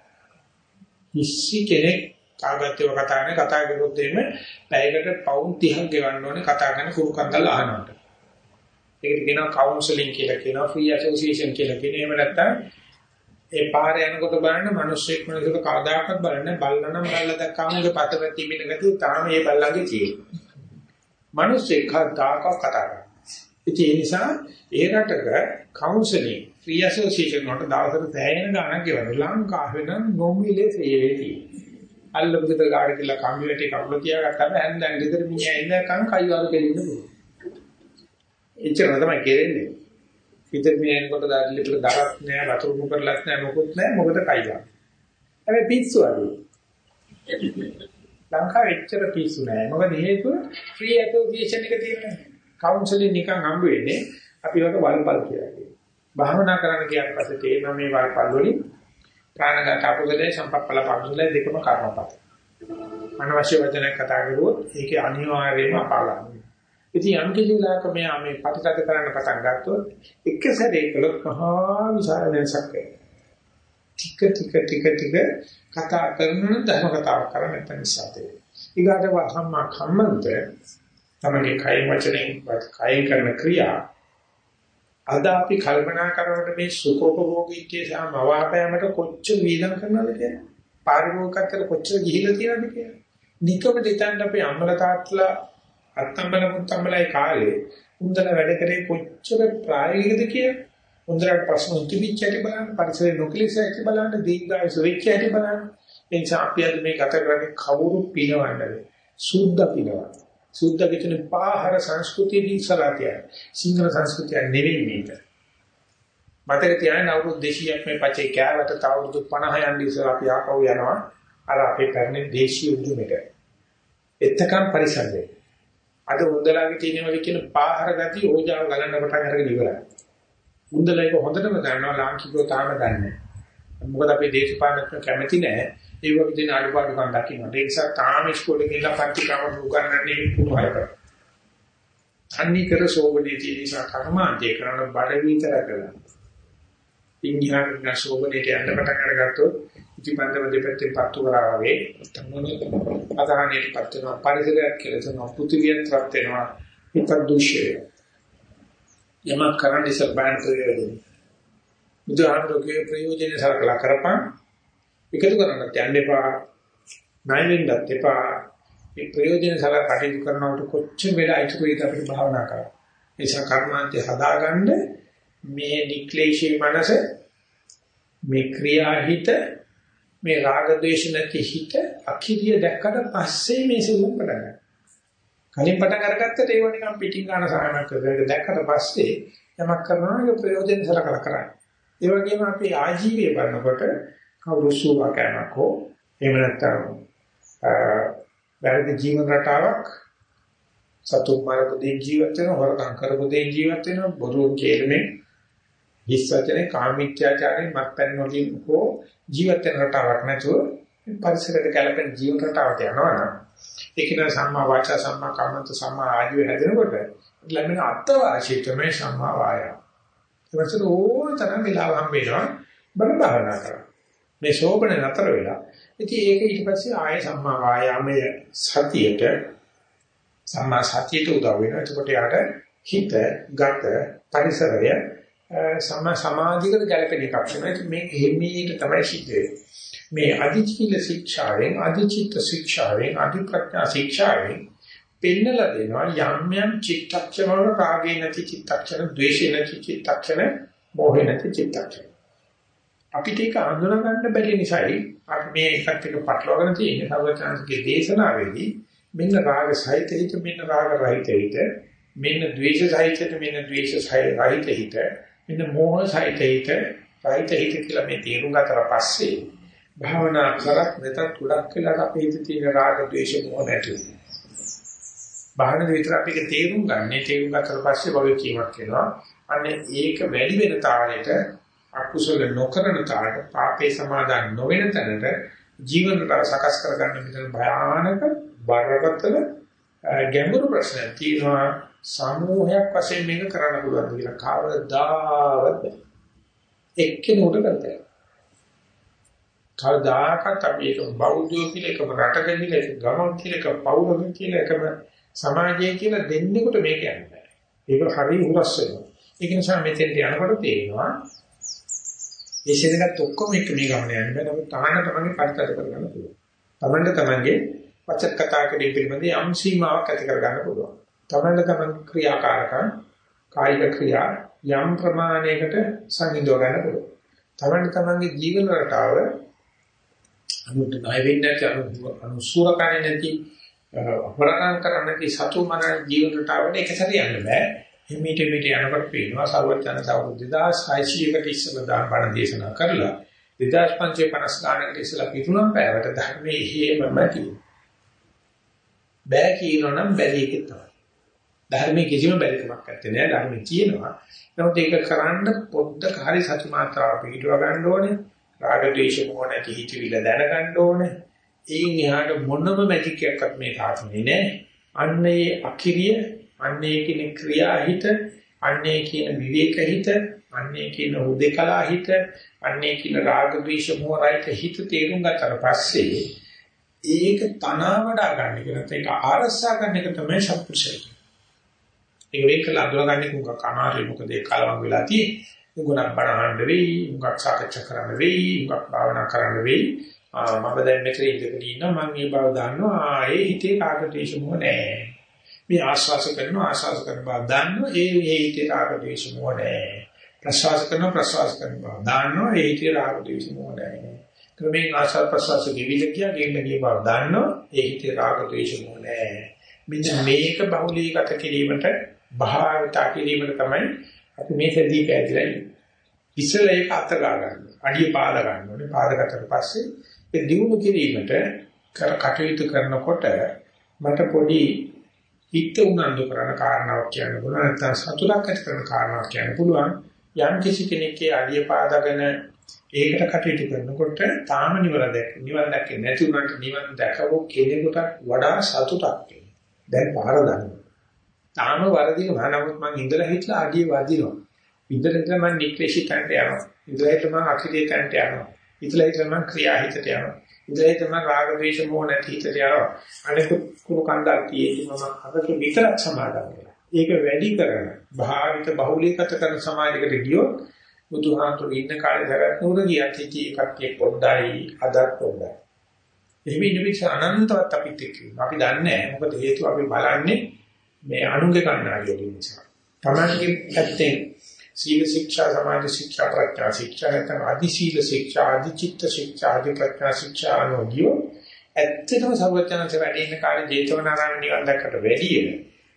කිසි කෙනෙක් කාගත්තේව කතා කරන්නේ කතා කරුවොත් එimhe පැයකට පවුන් 30ක් ගෙවන්න ඕනේ කතා කරන කුරු කන්දල් අහනවට. ඒකට කියනවා කවුන්සලින් කියලා කියනවා ෆ්‍රී ඇසෝසියේෂන් කියලා කියනවා. එහෙම නැත්නම් ඒ පාරේ යනකොට බලන්න මිනිස්සෙක් මොනසක කවදාකවත් බලන්නේ බල්ලනම් බල්ල දැක්කම උගේ පතර තිබෙන ගතිය තාම මේ බල්ලන්ගේ තියෙනවා. මිනිස්සෙක් කවදාකවත් කතා කරන්නේ. ඒ නිසා ඒ රටක කවුන්සලින් ෆ්‍රී ඇසෝසියේෂන් වලට දවසට සෑහෙන ගණන් ගෙවනවා. ලංකාවේ නම් නොමිලේ සේවය තියෙනවා. අල්ලපුදට ගාඩ කියලා කම්බි වැටේ කකුල තියාගත්තාම හැන්දන් ගෙදර මිනිහා ඉන්නකම් කයිවාරු කෙලින්න පුළුවන්. එච්චර තමයි කෙරෙන්නේ. ගෙදර මිනිහා එනකොට දාඩිලිට දරක් නෑ වතුර මුකරලත් නෑ මොකුත් නෑ මොකද කයිවාරු. හැබැයි පිස්සු අඩුයි. ලංකාවේ එච්චර පිස්සු නෑ. මොකද හේතුව ෆ්‍රී ඇසෝසියේෂන් එක තියෙනවා. කවුන්සලින් නිකන් හම්බ වෙන්නේ අපි වගේ වල්පල් කියලා කියනවා. භාවනා කරන්න කියන පස්සේ තේරෙනවා මේ වල්පල් වලින් ප්‍රාණඝාත අපගදේ සම්පප්පල පංගුල දෙකම කර්මපත. අනවශ්‍ය වචන කතා කරුවොත් ඒකේ අනිවාර්යයෙන්ම අපාගාමී. ඉතින් යම් කිසිලාක මේ මේ ප්‍රතිගත කරන්න පටන් ගත්තොත් එක සැරේ කළොත් මහා විශාල වෙනසක් වෙනවා. ටික ටික ටික ටික කතා කරන ධර්ම කතාවක් කරන්න නැත්නම් ඉස්සතේ. ඊගාට වහම්මා කම්මන්ත තමයි කයි වචනෙන් කයි කරන ක්‍රියා අද අපි කල්පනා කරනකොට මේ සුඛෝපභෝගීත්වයේ සහ මවාපෑමට කොච්චර වීදම් කරනවද කියන්නේ පාරිභෝගිකත්වයට කොච්චර ගිහිලා තියෙනවද කියන්නේ නිකම දෙතන්න අපේ අම්මලා තාත්තලා අත්තම්බල මුත්තම්බලයි කාලේ උන්දලා වැඩ කරේ කොච්චර ප්‍රායෝගිකද කියලා. හොඳට ප්‍රශ්න උත්තිවිච්ච ඇති බලන්න පරිසරේ නොකලිස ඇති බලන්න දීර්ඝායස වෙච්ච ඇති බලන්න. එනිසා අපි අද මේ ගත කරන්නේ කවුරු පිනවන්නද? සුද්ධ පිනවන්න. සුද්ධ කියන පාහර සංස්කෘතියදී ඉස්සරහට සිංහල සංස්කෘතිය නෙවෙයි මේක. මතක තියාගන්න අවුරුදු 200ක් මේ පචේ කෑවට තව අවුරුදු 50 යන්න ඉස්සර අපි ආපහු යනවා. අර අපේ පැරණි දේශීය උදුමෙට එතකම් පරිසරයේ. අද උන්දලාගේ තියෙන වගේ කියන පාහර ගති ඕජාව ගලන්න පටන් අරගෙන ඉවරයි උන්දලා ඒක හොඳටම දන්නවා ලාංකිකව තාම දන්නේ මොකද අපේ දේශපාලනඥයෝ කැමති නැහැ ඒ වගේ දෙන අඩුපාඩුකම් දකින්න. ඒ නිසා තාම ඉස්කෝලේ ගිහලා පන්ති කම උගන්වන්නේ පුහුණු අය කරා. අනිකර සෝබනේ තියෙන නිසා කර්මාන්තේ කරන බඩ විතර කරලා. ඉන්හිහාන සෝබනේ යන්න පටන් අරගත්තොත් ඉතිපන්දම දෙපැත්තේ පත්තු කරා වගේ තමයි අදහණයට පත් වෙනවා පරිසරයක් කියලා තන පෘථිවියත් රත් වෙනවා හිත දුෂ්‍ය යමක් කරන්න ඉස්සර බයන් ප්‍රයෝජන බුදුහාමුදුරුවෝ ප්‍රයෝජන සලකලා කරපන් එකතු කරන්නත් යන්න එපා. ණය වෙන්නත් එපා. මේ ප්‍රයෝජන සලා කටයුතු කරනකොට කොච්චර වෙලා ඉතුරුයිද අපිට භාවනා කරා. ඒ නිසා කර්මාන්තය හදාගන්න මේ නික්ලේශී මනස මේ ක්‍රියාහිත මේ රාග ద్వේෂ නැති හිත අකිරිය දැක්කට පස්සේ මේ සුළුම් පටන් ගන්නවා. කලින් පටන් අරගත්තට ඒව නිකන් පිටින් ගන්න සාමයක් කරලා දැක්කට පස්සේ යමක් කරනවා ඒක ප්‍රයෝජන සලකලා කරන්නේ. ඒ වගේම අපි ආජීවය බලනකොට කවුරු සුවා කෑමක් හෝ එහෙම නැත්නම් වැරදි ජීවන රටාවක් සතුන් මරපු දේ ජීවත් වෙන හොරකම් කරපු දේ ජීවත් වෙන බොරු කේලමේ හිස් වචනේ කාමීත්‍යාචාරයෙන් මත්පැන් වලින් හෝ ජීවත් වෙන රටාවක් නැතුව පරිසරයට ගැලපෙන ජීවන රටාවට යනවා නම් ඒක න සම්මා වාචා සම්මා කම්මන්ත සම්මා ආජීව හැදෙනකොට ලැබෙන අත්වාශී තමයි සම්මා වායා. ඒ වගේ ඕන තරම් වෙලාව හම්බ වෙනවා බල භාවනා කරා. මේ ශෝභන නතර වෙලා. ඉතින් ඒක ඊට පස්සේ ආය සම්මා වායාමයේ සතියට සම්මා සතියට උදව් වෙනවා. එතකොට යාට හිත, ගත, පරිසරය සම්මා සමාධියකට ගැලපෙන එකක් වෙනවා. මේ එමීට තමයි සිද්ධ වෙන්නේ. මේ අධිචීල ශික්ෂාවෙන්, අධිචිත්ත ශික්ෂාවෙන්, අධිප්‍රඥා ශික්ෂාවෙන් පෙන්නලා දෙනවා යම් යම් චිත්තක්ෂණ වල රාගේ නැති චිත්තක්ෂණ, ද්වේෂේ නැති චිත්තක්ෂණ, මෝහේ නැති චිත්තක්ෂණ. අපිට ඒක අඳුන ගන්න බැරි නිසායි අපි මේ එකත් එක පටලවාගෙන තියෙන්නේ සර්වචාන්සගේ දේශනාවේදී මෙන්න රාග සහිත හිත මෙන්න රාග රහිත හිත මෙන්න ද්වේෂ සහිත මෙන්න ද්වේෂ රහිත හිත මෙන්න මෝහ සහිත හිත රහිත හිත කියලා මේ තේරුම් ගතට පස්සේ භාවනා කරත් නැතත් ගොඩක් වෙලා අපේ හිතේ තියෙන රාග ද්වේෂ මොහ නැති භාවනා විතර අපි ඒක තේරුම් ගන්න තේරුම් ගතට පස්සේ භවෙ කීමක් වෙනවා අනේ ඒක වැඩි වෙන තාලෙට අකුසල නොකරන තාලට පාපේ සමාදන් නොවන තැනට ජීවන රටාව සකස් කරගන්න මෙතන භයානක බරපතල ගැඹුරු ප්‍රශ්නයක් තියෙනවා. සමූහයක් වශයෙන් මේක කරන්න පුළුවන් කියලා කවදාවත් එක්කෙනෙකුට කරතේ. කවදාකවත් අපි ඒක බෞද්ධයෝ කියලා එකම රටක කියලා එක ගමක් කියලා එක පවුලක කියලා එකම සමාජයේ කියලා දෙන්නෙකුට මේක යන්නේ. ඒක හරිය උරස් වෙනවා. ඒක නිසා මෙතෙන්ට යනකොට තේරෙනවා ඒ ශරීරات ඔක්කොම එක මේ ගමන යන්න බෑ. නමුත් තමන්න තමන්ගේ පරිත්‍යාග කරගන්න පුළුවන්. තමන්න තමන්ගේ වචන කතා කිරීම පිළිබඳ යම් සීමාවක් ඇති කරගන්න පුළුවන්. තමන්න තමන් ක්‍රියාකාරකම් කායික ක්‍රියා යම් ප්‍රමාණයකට සංහිඳව ගන්න පුළුවන්. තමන්න තමන්ගේ ජීවන රටාව අනුත් ණය වෙන්නේ නැති අනුසුරකන්නේ නැති අපරාධම් කරන්නේ නැති සතු මන ජීවන රටාවට එකසරිය යන්න බෑ. හිමීට මිට යනකොට පේනවා සර්වඥන සවුරුදු 2600කට ඉස්සෙල්ලා දාන බණ දේශනා කරලා 2550 ගානකට ඉස්සලා පිටුනම් පෑවට ධර්මයේ හේමම තියෙනවා. බෑ කියනනම් බැරි එකක් තමයි. ධර්මයේ කිසිම බැරිකමක් නැත්තේ නෑ ධර්මයේ කියනවා. නමුත් ඒක කරන්න පොඩ්ඩක් හරි සති මාත්‍රාව පිළිටව ගන්න ඕනේ. රාග ද්වේෂ මොහ නැති හිතවිල්ල දැනගන්න ඕනේ. ඒන් එහාට මොනම මැජික් එකක්වත් මේ සාසනේ නෑ. අන්නේ අකිරිය, අන්නේ කියන ක්‍රියාහිත, අන්නේ කියන විවේක හිත, අන්නේ කියන උදේකලා හිත, අන්නේ කියන රාග ද්වේෂ මොහ රහිත හිත තේරුම් ගත්තට පස්සේ ඒක තනවා වඩා ගන්න එක නැත්නම් ඒක ආරස්සා ගන්න එක තමයි සත්පුරුෂය. ඒක වේකලා අඳුරගන්නේ මොකක් අමාරුයි මොකද ඒ කලවම් වෙලා තියෙන්නේ. ගුණක් බණහන්න වෙයි, මොකක් සාකච්ඡා කරන්න වෙයි, මොකක් භාවනා කරන්න වෙයි. මම දැන් මෙතන ඉඳගෙන ඉන්නවා මම මේ බව දන්නවා ඒ හිතේ කාගදේශ මොහ නැහැ. මේ ආස්වාස කරනවා ආස්වාස කරන බව දන්නවා ඒ හිතේ කාගදේශ මොහ නැහැ. ප්‍රසවාස කරනවා ප්‍රසවාස කරන බව දන්නවා ඒ හිතේ කාගදේශ මොහ නැහැ. ක්‍රමයෙන් ආස්වාද ප්‍රසවාස ගෙවිල කියා ගෙන්න ගිය බව දන්නවා ඒ හිතේ කාගදේශ මොහ නැහැ. මෙන්න මේක බහුලීගත කිරීමට භාවිතා කිරීමට තමයි අපි මේ සැදී පැහැදිලා ඉන්නේ. ඉස්සෙල්ලා ඒක අත ගා ගන්න. අඩිය පාද ගන්න ඕනේ. පාදගත්තට පස්සේ ඒ දිනු කිරීමට කටයුතු කරනකොට මට පොඩි හිත උනන්දු කරන කාරණාවක් කියන්න පුළුවන්. නැත්නම් සතුටක් ඇති කරන කාරණාවක් කියන්න පුළුවන්. යම් කිසි කෙනෙක්ගේ අඩිය පාදගෙන ඒකට කටයුතු කරනකොට තාම නිවන දැක නිවන දැකේ නැති උනට නිවන දැකව කෙනෙකුට වඩා සතුටක් දැන් පාර දන්නවා. තාම වරදිනවා. නමුත් මං ඉඳලා හිටලා අඩිය වදිනවා. ඉඳලා ඉඳලා මං නික්ලේශිතන්ට යනවා. ඉඳලා හිටලා මං අකිලේතන්ට යනවා. ඉඳලා හිටලා මං ක්‍රියාහිතට යනවා. ඉඳලා හිටලා මං රාග ද්වේෂ මොහ නැති හිතට යනවා. අනික කුණු කණ්ඩාල් කියේ මම අදට විතරක් සමාදන් වෙනවා. ඒක වැඩි කරන භාවිත බහුලීකත කරන සමාජයකට ගියොත් බුදුහාමුදුරු ඉන්න කාලේ දරත් නුර ගියත් ඉති කට්ටිය පොඩ්ඩයි අදත් පොඩ්ඩයි. එහෙම ඉන්න පිට අනන්තවත් අපිත් එක්ක. අපි දන්නේ නැහැ. මොකද හේතුව අපි බලන්නේ මේ අනුගේ කන්නාඩිය නිසා. තමන්ගේ පැත්තෙන් සීල ශික්ෂා සමාධි ශික්ෂා ප්‍රඥා ශික්ෂා නැත්නම් අධි සීල ශික්ෂා අධි චිත්ත ශික්ෂා අධි ප්‍රඥා ශික්ෂා අනුගියෝ ඇත්තටම සර්වඥාන්ස වැඩි ඉන්න කාලේ ජේතවනාරාම නිවන් දැක්කට වැඩිය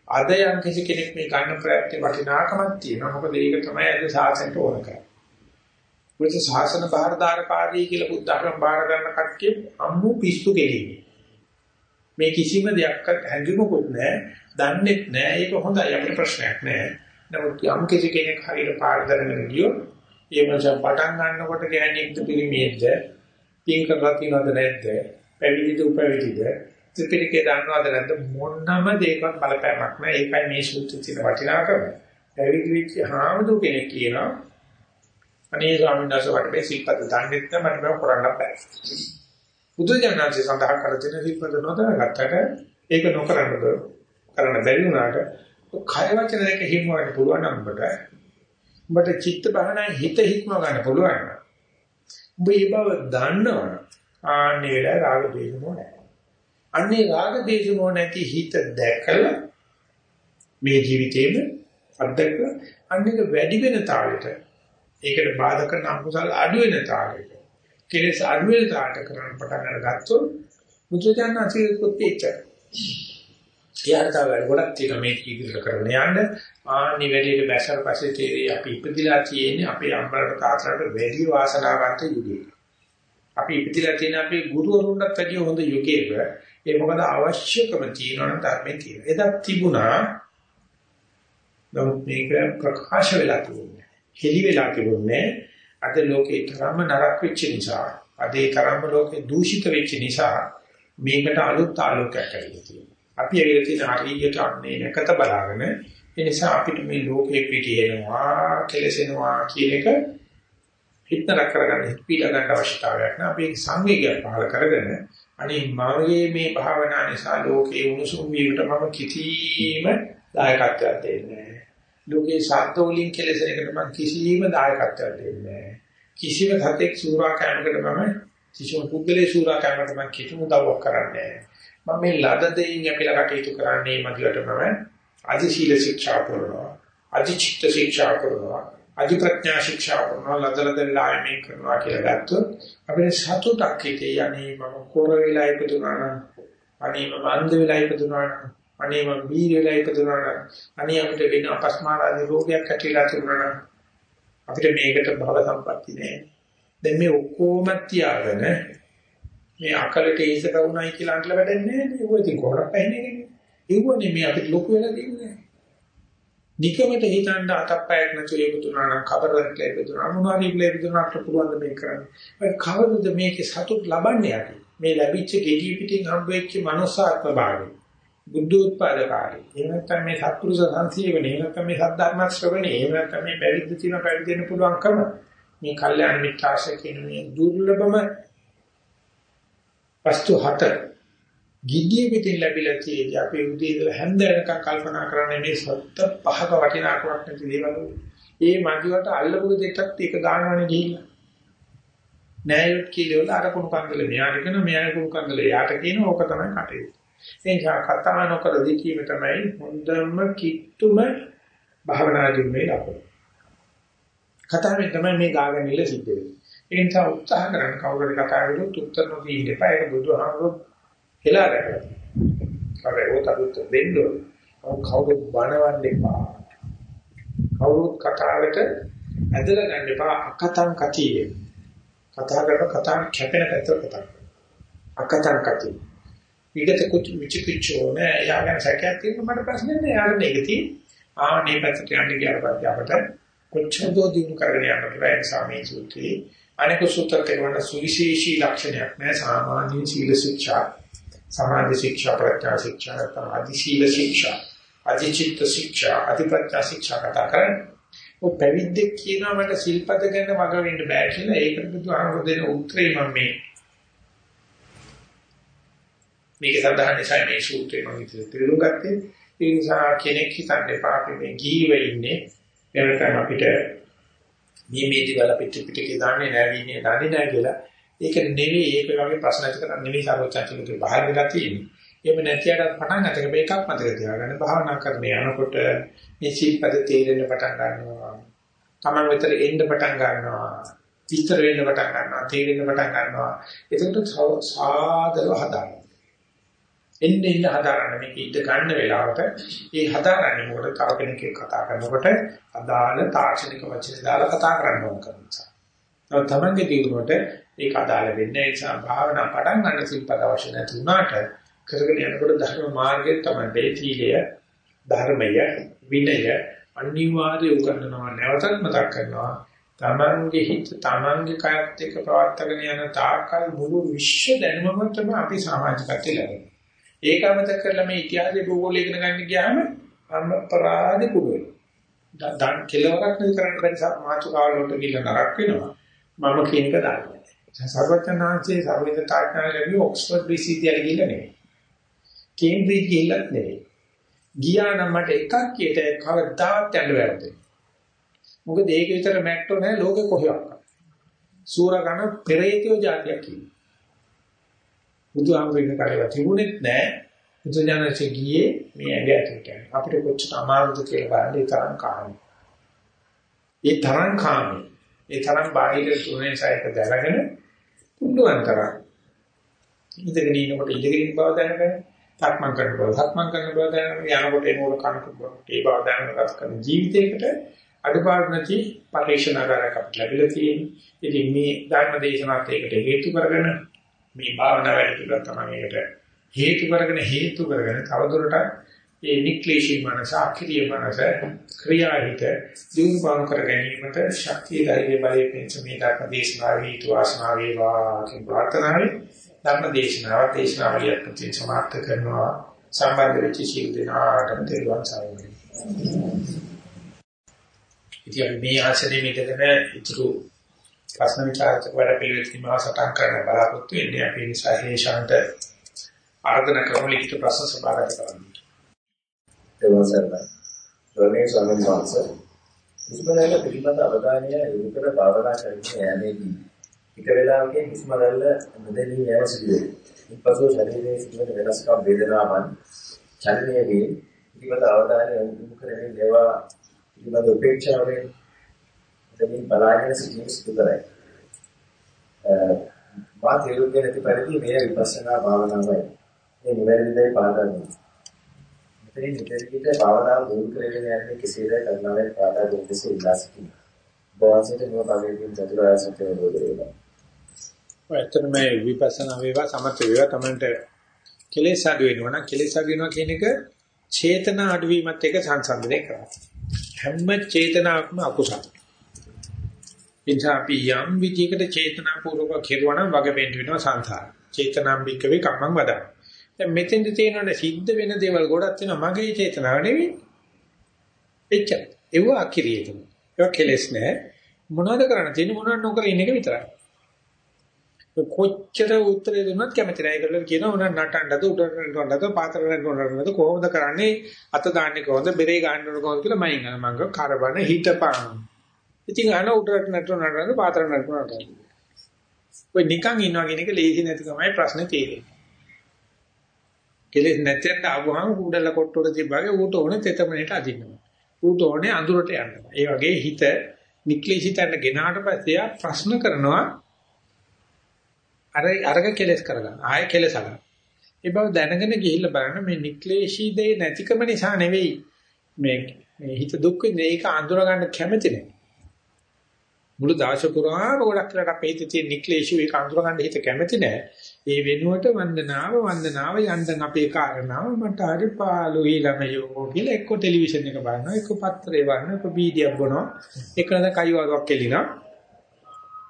අද යම් කිසි කෙනෙක් මේ ගන්න ප්‍රයත්න වටිනාකමක් තියෙනවා මොකද ඒක තමයි අද සාසනයට ඕන කරන්නේ. මොකද සාසන බාහිරදාරකාරී කියලා බුද්ධ ධර්ම බාහිර ගන්න කට්ටිය අම්මු පිස්සු කෙලිනේ. මේ කිසිම දෙයක්වත් හැඟුමකුත් නැහැ දන්නේත් නැහැ. ඒක හොඳයි අපිට ප්‍රශ්නයක් නැහැ. නමුත් යම් කිසි කෙනෙක් හරියට පාර දරගෙන ගියොත් ඒ මනස පටන් ගන්නකොට ගෑණියෙක්ද පිළිමියෙක්ද පින් කරලා තියෙනවද නැද්ද? පැවිදිද උපවිදිද? ත්‍රිපිටකේ දන්නවද නැද්ද? මොනම දෙයක්වත් බලපෑමක් නැහැ. ඒකයි මේ සූත්‍රයේ තියෙන වටිනාකම. පැවිදි වෙච්ච හාමුදුර කෙනෙක් කියනවා අනේ ස්වාමීන් වහන්සේ වට මේ සිල්පද දන්නේ නැත්නම් මට මේක කරන්න බෑ. බුදු දඥාන්සේ සඳහන් කර තියෙන සිල්පද නොදැනගත්තට ඒක නොකරන්නද කරන්න බැරි වුණාට කය වචන දෙක හිම ගන්න පුළුවන් නම් ඔබට ඔබට චිත්ත බහනා හිත හික්ම ගන්න පුළුවන් නම්. ඔබ ඒ බව දන්නවනම් ආන්නේ වෙලාව රාග දේශ මොනේ අන්නේ රාග දේශ මොනැති හිත දැකලා මේ ජීවිතේම අද්දක අන්නේක වැඩි වෙන තාලෙට ඒකට බාධා කරන අකුසල අඩු වෙන තාලෙට කෙලෙස් අඩු වෙන තාලට කරන්න පටන් අරගත්තොත් මුචචාන අසීරුත් එච්චර එයාට තව වැඩ ගොඩක් තියෙනවා මේ ඉදිරියට කරගෙන යන්න. ආනි වැඩේට බැසර පස්සේ තේරෙයි අපි ඉපදිලා තියෙන්නේ අපේ අම්මලාට තාත්තලාට වැඩි වාසනාවන්ත යුගයක. අපි ඉපදිලා තියෙන අපේ ගුරුවරුන්ටත් වැඩිය හොඳ යුගයක. ඒ මොකද අවශ්‍යකම තියෙනවනම් ධර්මයේ තියෙන. එදා තිබුණා. නමුත් මේක ප්‍රකාශ වෙලා තිබුණේ. හෙලි වෙලා තිබුණේ. අද ලෝකේ තරම නරක වෙච්ච නිසා, අද ඒ තරම ලෝකේ දූෂිත වෙච්ච නිසා මේකට අලුත් ආලෝකයක් ඇවිල්ලා තියෙනවා. අපි ඇවිල්ලා තියෙන හරියට අන්නේ නැකත බලාගෙන ඒ නිසා අපිට මේ ලෝකේ පිටියනවා කෙලසෙනවා කියන එක හිතනක් කරගන්න හිත පීඩ ගන්න අවශ්‍යතාවයක් නෑ. අපි සංවේගය පහල කරගෙන අනේ මගේ මේ භාවනා නිසා ලෝකේ උණුසුම් වීමට මම කිසිම දායකත්වයක් දෙන්නේ නෑ. ලෝකේ ශබ්ද වලින් කෙලසෙන එකට මම කිසිම දායකත්වයක් දෙන්නේ නෑ. කිසිම සතෙක් සූරා කෑමකට මම කිසිම පුද්ගලයේ සූරා කෑමකට මම කිසිම උදව්වක් කරන්නේ නෑ මම මේ ලද දෙයින් අපිලා කටයුතු කරන්නේ මදිවට මම අධි සීල ශික්ෂා කරනවා අධි චිත්ත ශික්ෂා කරනවා අධි ප්‍රඥා ශික්ෂා කරනවා ලදලද ලායමේ කරනවා කියලා ගත්තොත් අපිට සතුටක් හිතේ යන්නේ මම කොර වෙලා ඉපදුනා නම් අනේ මම අන්ධ වෙලා ඉපදුනා නම් අනේ මම බීර වෙලා ඉපදුනා නම් අනේ අපිට වෙන අපස්මාරාදී රෝගයක් ඇතිලා තිබුණා නම් අපිට මේකට භව සම්පatti නෑ දැන් මේ ඔක්කොම තියාගෙන මේ අකලට ඒස කවුණයි කියලා අන්ටල වැඩන්නේ නැහැ නේ. ඔය ඉතින් කොහොමද පැන්නේ ඒවනේ මේ අපිට ලොකු වෙලා තින්නේ. නිකමට හිතන්න අතප්පයක් නැතුව ලැබුණා නම් කබරක් ලැබුණා මොනවාරි ලැබුණා අපිට පුළුවන් මේක කරන්න. ඒ කවදද මේකේ සතුට ලබන්නේ යටි. මේ ලැබිච්ච ගෙඩිය පිටින් හම්බෙච්ච මනුස්සාත්ම භාවය. බුද්ධ උත්පාදකාරී. එහෙම නැත්නම් මේ සත්පුරුෂ සංසීවනේ, එහෙම නැත්නම් මේ සද්ධර්ම ශ්‍රවණේ, එහෙම නැත්නම් මේ පැවිදි තියෙන පැවිදෙන්න පුළුවන්කම මේ කල්යාණ මිත්‍රාශය කියන මේ දුර්ලභම වස්තු හත ගිඩිය පිටින් ලැබිලා තියෙන්නේ අපේ උදේ ඉඳලා හැන්ද වෙනකන් කල්පනා කරන්නේ මේ සත්‍ය පහක වටිනාකමක් නැති දේවල්. ඒ මන්දිවට අල්ලපු දෙයක්ත් ඒක ගන්නවනේ ගිහිල්ලා. නෑයොත් කියලා අර කුණු කන්දල මෙයාට කියන මෙයාට කුණු කන්දල යාට කියන ඕක තමයි කටයුතු. එනිසා කතා නොකර දෙකීම තමයි හොඳම කිට්ටුම භාවනාදී මේ ලකුණ. කතාවෙන් තමයි මේ ගාගෙන ඉල සිද්ධ වෙන්නේ. ඒ නිසා උත්සාහ කරන්න කවුරුද කතා කරුවොත් උත්තර නොදී ඉන්න එපා. ඒක බුදුහාමුදුරුවෝ හෙලා ගන්නවා. අපේ උත්තරුත් දෙන්න කවුරුත් බනවන්න එපා. කවුරුත් කතාවට ඇදලා ගන්න එපා අකතං කතියේ. කතා කරන කතා කැපෙන පැත්තට කතා කරනවා. අකතං කතියේ. ඊට කුච විචිකිච්ඡෝ නෑ යාගෙන සැකයක් තියෙන මට ප්‍රශ්නේ නෑ. යාගෙන ඒක තියෙන්නේ. ආනේ පැත්තට යන්න ගියාට පස්සේ අපට කොච්චර දෝ දිනු කරගෙන යන්න පුළුවන් සාමී සූත්‍රයේ අනික සූත්‍ර කෙරවන සුවිශේෂී ලක්ෂණයක් නෑ. සාමාන්‍ය සීල ශික්ෂා සමාධි ශික්ෂා ප්‍රඥා ශික්ෂා නැත්නම් අධි සීල ශික්ෂා අධි චිත්ත ශික්ෂා අධි ප්‍රඥා ශික්ෂා කතා කරන්නේ. ඔය පැවිද්දෙක් කියනවා මට සිල්පද ගැන වග වෙන්න බෑ කියලා. ඒකට බුදුහාමුදුරු දෙන උත්තරේ මම මේ මේක සඳහන් නිසා මේ සූත්‍රය මම ඉතින් තේරුම් ගත්තේ ඒ නිසා කෙනෙක් හිතන්නේ පාපේ මේ ජීව ඉන්නේ එනකම් අපිට මේ මේ දේවල් අපිට පිටිකේ දාන්නේ නැහැ වින්නේ දන්නේ නැහැ කියලා ඒක නෙවෙයි ඒක වගේ ප්‍රශ්න ඇති කරන්නේ නෙවෙයි සර්වචන්තිකේ බහල් වෙලා තියෙන්නේ. එහෙම නැතිවට පටන් ගන්නක මේකක් මතක තියාගන්න භාවනා කරන යනකොට මේ සීපද තේරෙන්න පටන් ගන්නවා. Taman විතර එන්න පටන් ගන්නවා. විස්තර වෙන්න පටන් ගන්නවා. තේරෙන්න පටන් ගන්නවා. ඒකට සාදර හදාගන්න. එන්න එන්න හදාගන්න මේක ඉඳ ගන්න වෙලාවට ඒ හදාගන්නේ මොකද තව කෙනෙක් කතා කරනකොට අදාළ තාක්ෂණික වචන දාලා කතා කරන්න ඕන කරන නිසා. තව තමන්ගේ දිනුවට ඒක අදාළ වෙන්නේ ඒ නිසා භාවනා පටන් ගන්න සිල්පද අවශ්‍ය නැති වුණාට කරගෙන යනකොට ධර්ම මාර්ගයේ තමයි දෙතිලිය ධර්මය විනය අනිවාර්ය උගන්වනවා නැවතත් මතක් කරනවා තමන්ගේ හිත තමන්ගේ කායත් එක්ක ප්‍රවර්තගෙන යන තාකල් මුළු විශ්ව දැනුමම තමයි අපි සමාජගතේ ලැබෙන්නේ. ඒක අමතක කරලා මේ ඉතිහාසයේ භූගෝලය ඉගෙන ගන්න ගියාම අපරාධ කුඩුවේ. දන් කෙලවරක් නෙවෙයි කරන්න බැරි මාතුකාවල වලට ගිහිල්ලා නරක වෙනවා. මම කියන එක දන්නේ. සර්වඥාන්සේ සර්විතතාඥාන ලැබුවේ ඔක්ස්ෆර්ඩ් විශ්වවිද්‍යාලෙ ගිහිල්ලා නෙවෙයි. කේම්බ්‍රිජ් ගිහිල්ලත් නෙවෙයි. ගියා නම් මට එකක් කියට කවදාවත් යන්න බැරිද. මොකද ඒක විතර මැට්ටෝ නැහැ ලෝකෙ කොහෙවත්. සූරගණ පෙරේතයෝ જાතියක් කියන්නේ. බුදුහාමුදුරනේ කාලේ තිබුණෙත් නැහැ. බුදුජානකසේ ගියේ මේ ඇඟ ඇතුළට. අපිට කොච්චර අමාරුද කියලා බලන්න ඒ තරම් කාමී. ඒ තරම් කාමී. ඒ තරම් බාහිර තුනේ සායක දැනගෙන පුළුවන් තරම් ඉඳගෙන ඉන්නකොට ඉඳගෙන ඉන්න බව දැනගන්න. සක්මන් කරන බව සක්මන් කරන බව දැනගන්න. යනකොට එනකොට කනකොට ඒ බව දැනගෙන ගත කරන ජීවිතයකට අඩපාඩු නැති පරිශනාකාරයක් අපිට ලැබිලා තියෙනවා. ඉතින් මේ ධර්ම දේශනාවත් ඒකට හේතු කරගෙන මේ භාවනා වැඩ පිළිවෙල තමයි ඒකට හේතු කරගෙන හේතු කරගෙන තවදුරටත් ඒ නික්ලේශී මනස අක්‍රීය මනස ක්‍රියාහිත දිනුපන් කර ගැනීමට ශක්තිය ධෛර්ය බලය පිණිස මේ ධර්ම දේශනාවේ හේතු වාසනා වේවා කියන ප්‍රාර්ථනාවයි ධර්ම දේශනාව දේශනාවලිය ප්‍රති සමාප්ත කරනවා සම්බන්ධ වෙච්ච සියලු දෙනාටම තෙරුවන් සරණයි. ඉතින් මේ ආශ්‍රයේ මෙතන ඉතුරු ප්‍රශ්න විචාරක වැඩ පිළිවෙල තියනවා සටහන් කරන්න බලාපොරොත්තු වෙන්නේ අපි නිසා හේෂාන්ට ආර්දනා කරමු ලිඛිත ප්‍රශ්න සභාගත කරන්න. දෙවන් සර්ණයි. ගෞරවනීය ස්වාමීන් වහන්සේ. හුස්මරැල්ල පිළිබඳ අවධානය යොමු කර භාවනා කරගෙන යෑමේදී එක වේලාවකින් හුස්ම රැල්ල නොදැනී යෑම සිදු වේ. ඉන්පසු ශරීරයේ සිදුවන වෙනස්කම් වේදනාවන් චලනයේ පිළිබඳ අවධානය යොමු කරගෙන ඒවා පිළිබඳ උපේක්ෂාවෙන් දෙමින් බලාගෙන සිටීම සිදු කරයි. මා තේරුම් ගෙන ඇති පරිදි මේ විපස්සනා භාවනාවයි. මේ නිවැරදිදයි පාදා දෙනවා. මෙතනින් මෙතනකිට භාවනාව දියුණු කරගෙන යන්නේ කෙසේද කරනවෙන් පාදා දෙන්න ඉල්ලා සිටිනවා. වාසයට මේ භාගයෙන් චතුරාර්ය සත්‍ය අවබෝධ වෙනවා. ඇත්තට මේ විපස්සනා වේවා සමථ වේවා තමන්ට කෙලෙස් අඩු වෙනවා නම් කෙලෙස් අඩු වෙනවා කියන එක චේතනා අඩු වීමත් එක්ක සංසන්දනය කරනවා. හැම චේතනාවක්ම අකුසල. එනිසා අපි යම් විදිහකට චේතනාපූර්වක කෙරුවා නම් වග වෙන්න වෙනවා සංසාර. චේතනාම්බිකවේ කම්මං වදා. දැන් මෙතෙන්ද තියෙනවනේ සිද්ධ වෙන දේවල් ගොඩක් තියෙනවා මගේ චේතනාව නෙවෙයි. එච්චර. ඒව අකිරිය තමයි. ඒක කෙලෙස් නෑ. මොනවද කරන්න තියෙන්නේ මොනවද නොකර ඉන්න එක විතරයි. කොච්චර උත්තරේ දුන්නත් කැමති නැහැ කියලා කියනවා උන නටන්නද උඩට නටන්නද පාතර නටන්නද කොහොමද කරන්නේ අත දාන්නේ කොහොමද බෙරේ ගන්නවද කොහොමද කියලා මයින් අර මංග කරබන හිටපන් ඉතින් අන උඩට නටන නටන පාතර නටන නටන ඔය නිකන් ඉන්නවා කියන එක ලේසි නැතිකමයි ප්‍රශ්නේ තියෙන්නේ කෙලෙස් නැත්නම් ආවහම කුඩල කොට්ටොට තිබ්බාගේ ඌට ඕනේ තෙතමනේට අදින්නවා ඌට ඕනේ අඳුරට යනවා ඒ වගේ හිත නික්ලිෂිතන්න ගෙනාට පස්සේ ප්‍රශ්න කරනවා අර අරග කෙලස් කරගන්න. ආයෙ කෙලස ගන්න. ඒ බව දැනගෙන ගිහිල්ලා බලන්න මේ නික්ලේශී දේ නැතිකම නිසා නෙවෙයි මේ මේ හිත දුක් වෙන්නේ ඒක අඳුර ගන්න කැමති නැහැ. මුළු දාශ පුරාම ගොඩක් වෙලාට අපේ හිතේ තියෙන නික්ලේශී ඒක අඳුර ගන්න හිත කැමති නැහැ. ඒ වෙනුවට වන්දනාව වන්දනාව යන්තම් අපේ කාරණාව මට හරි පාළුයි ළමයෝ කියලා එක්ක ටෙලිවිෂන් එක බලනවා එක්ක පත්‍රේ බලනවා එක්ක බීඩියක් බොනවා එක්ක නැද කයිවාවක් කෙලිනවා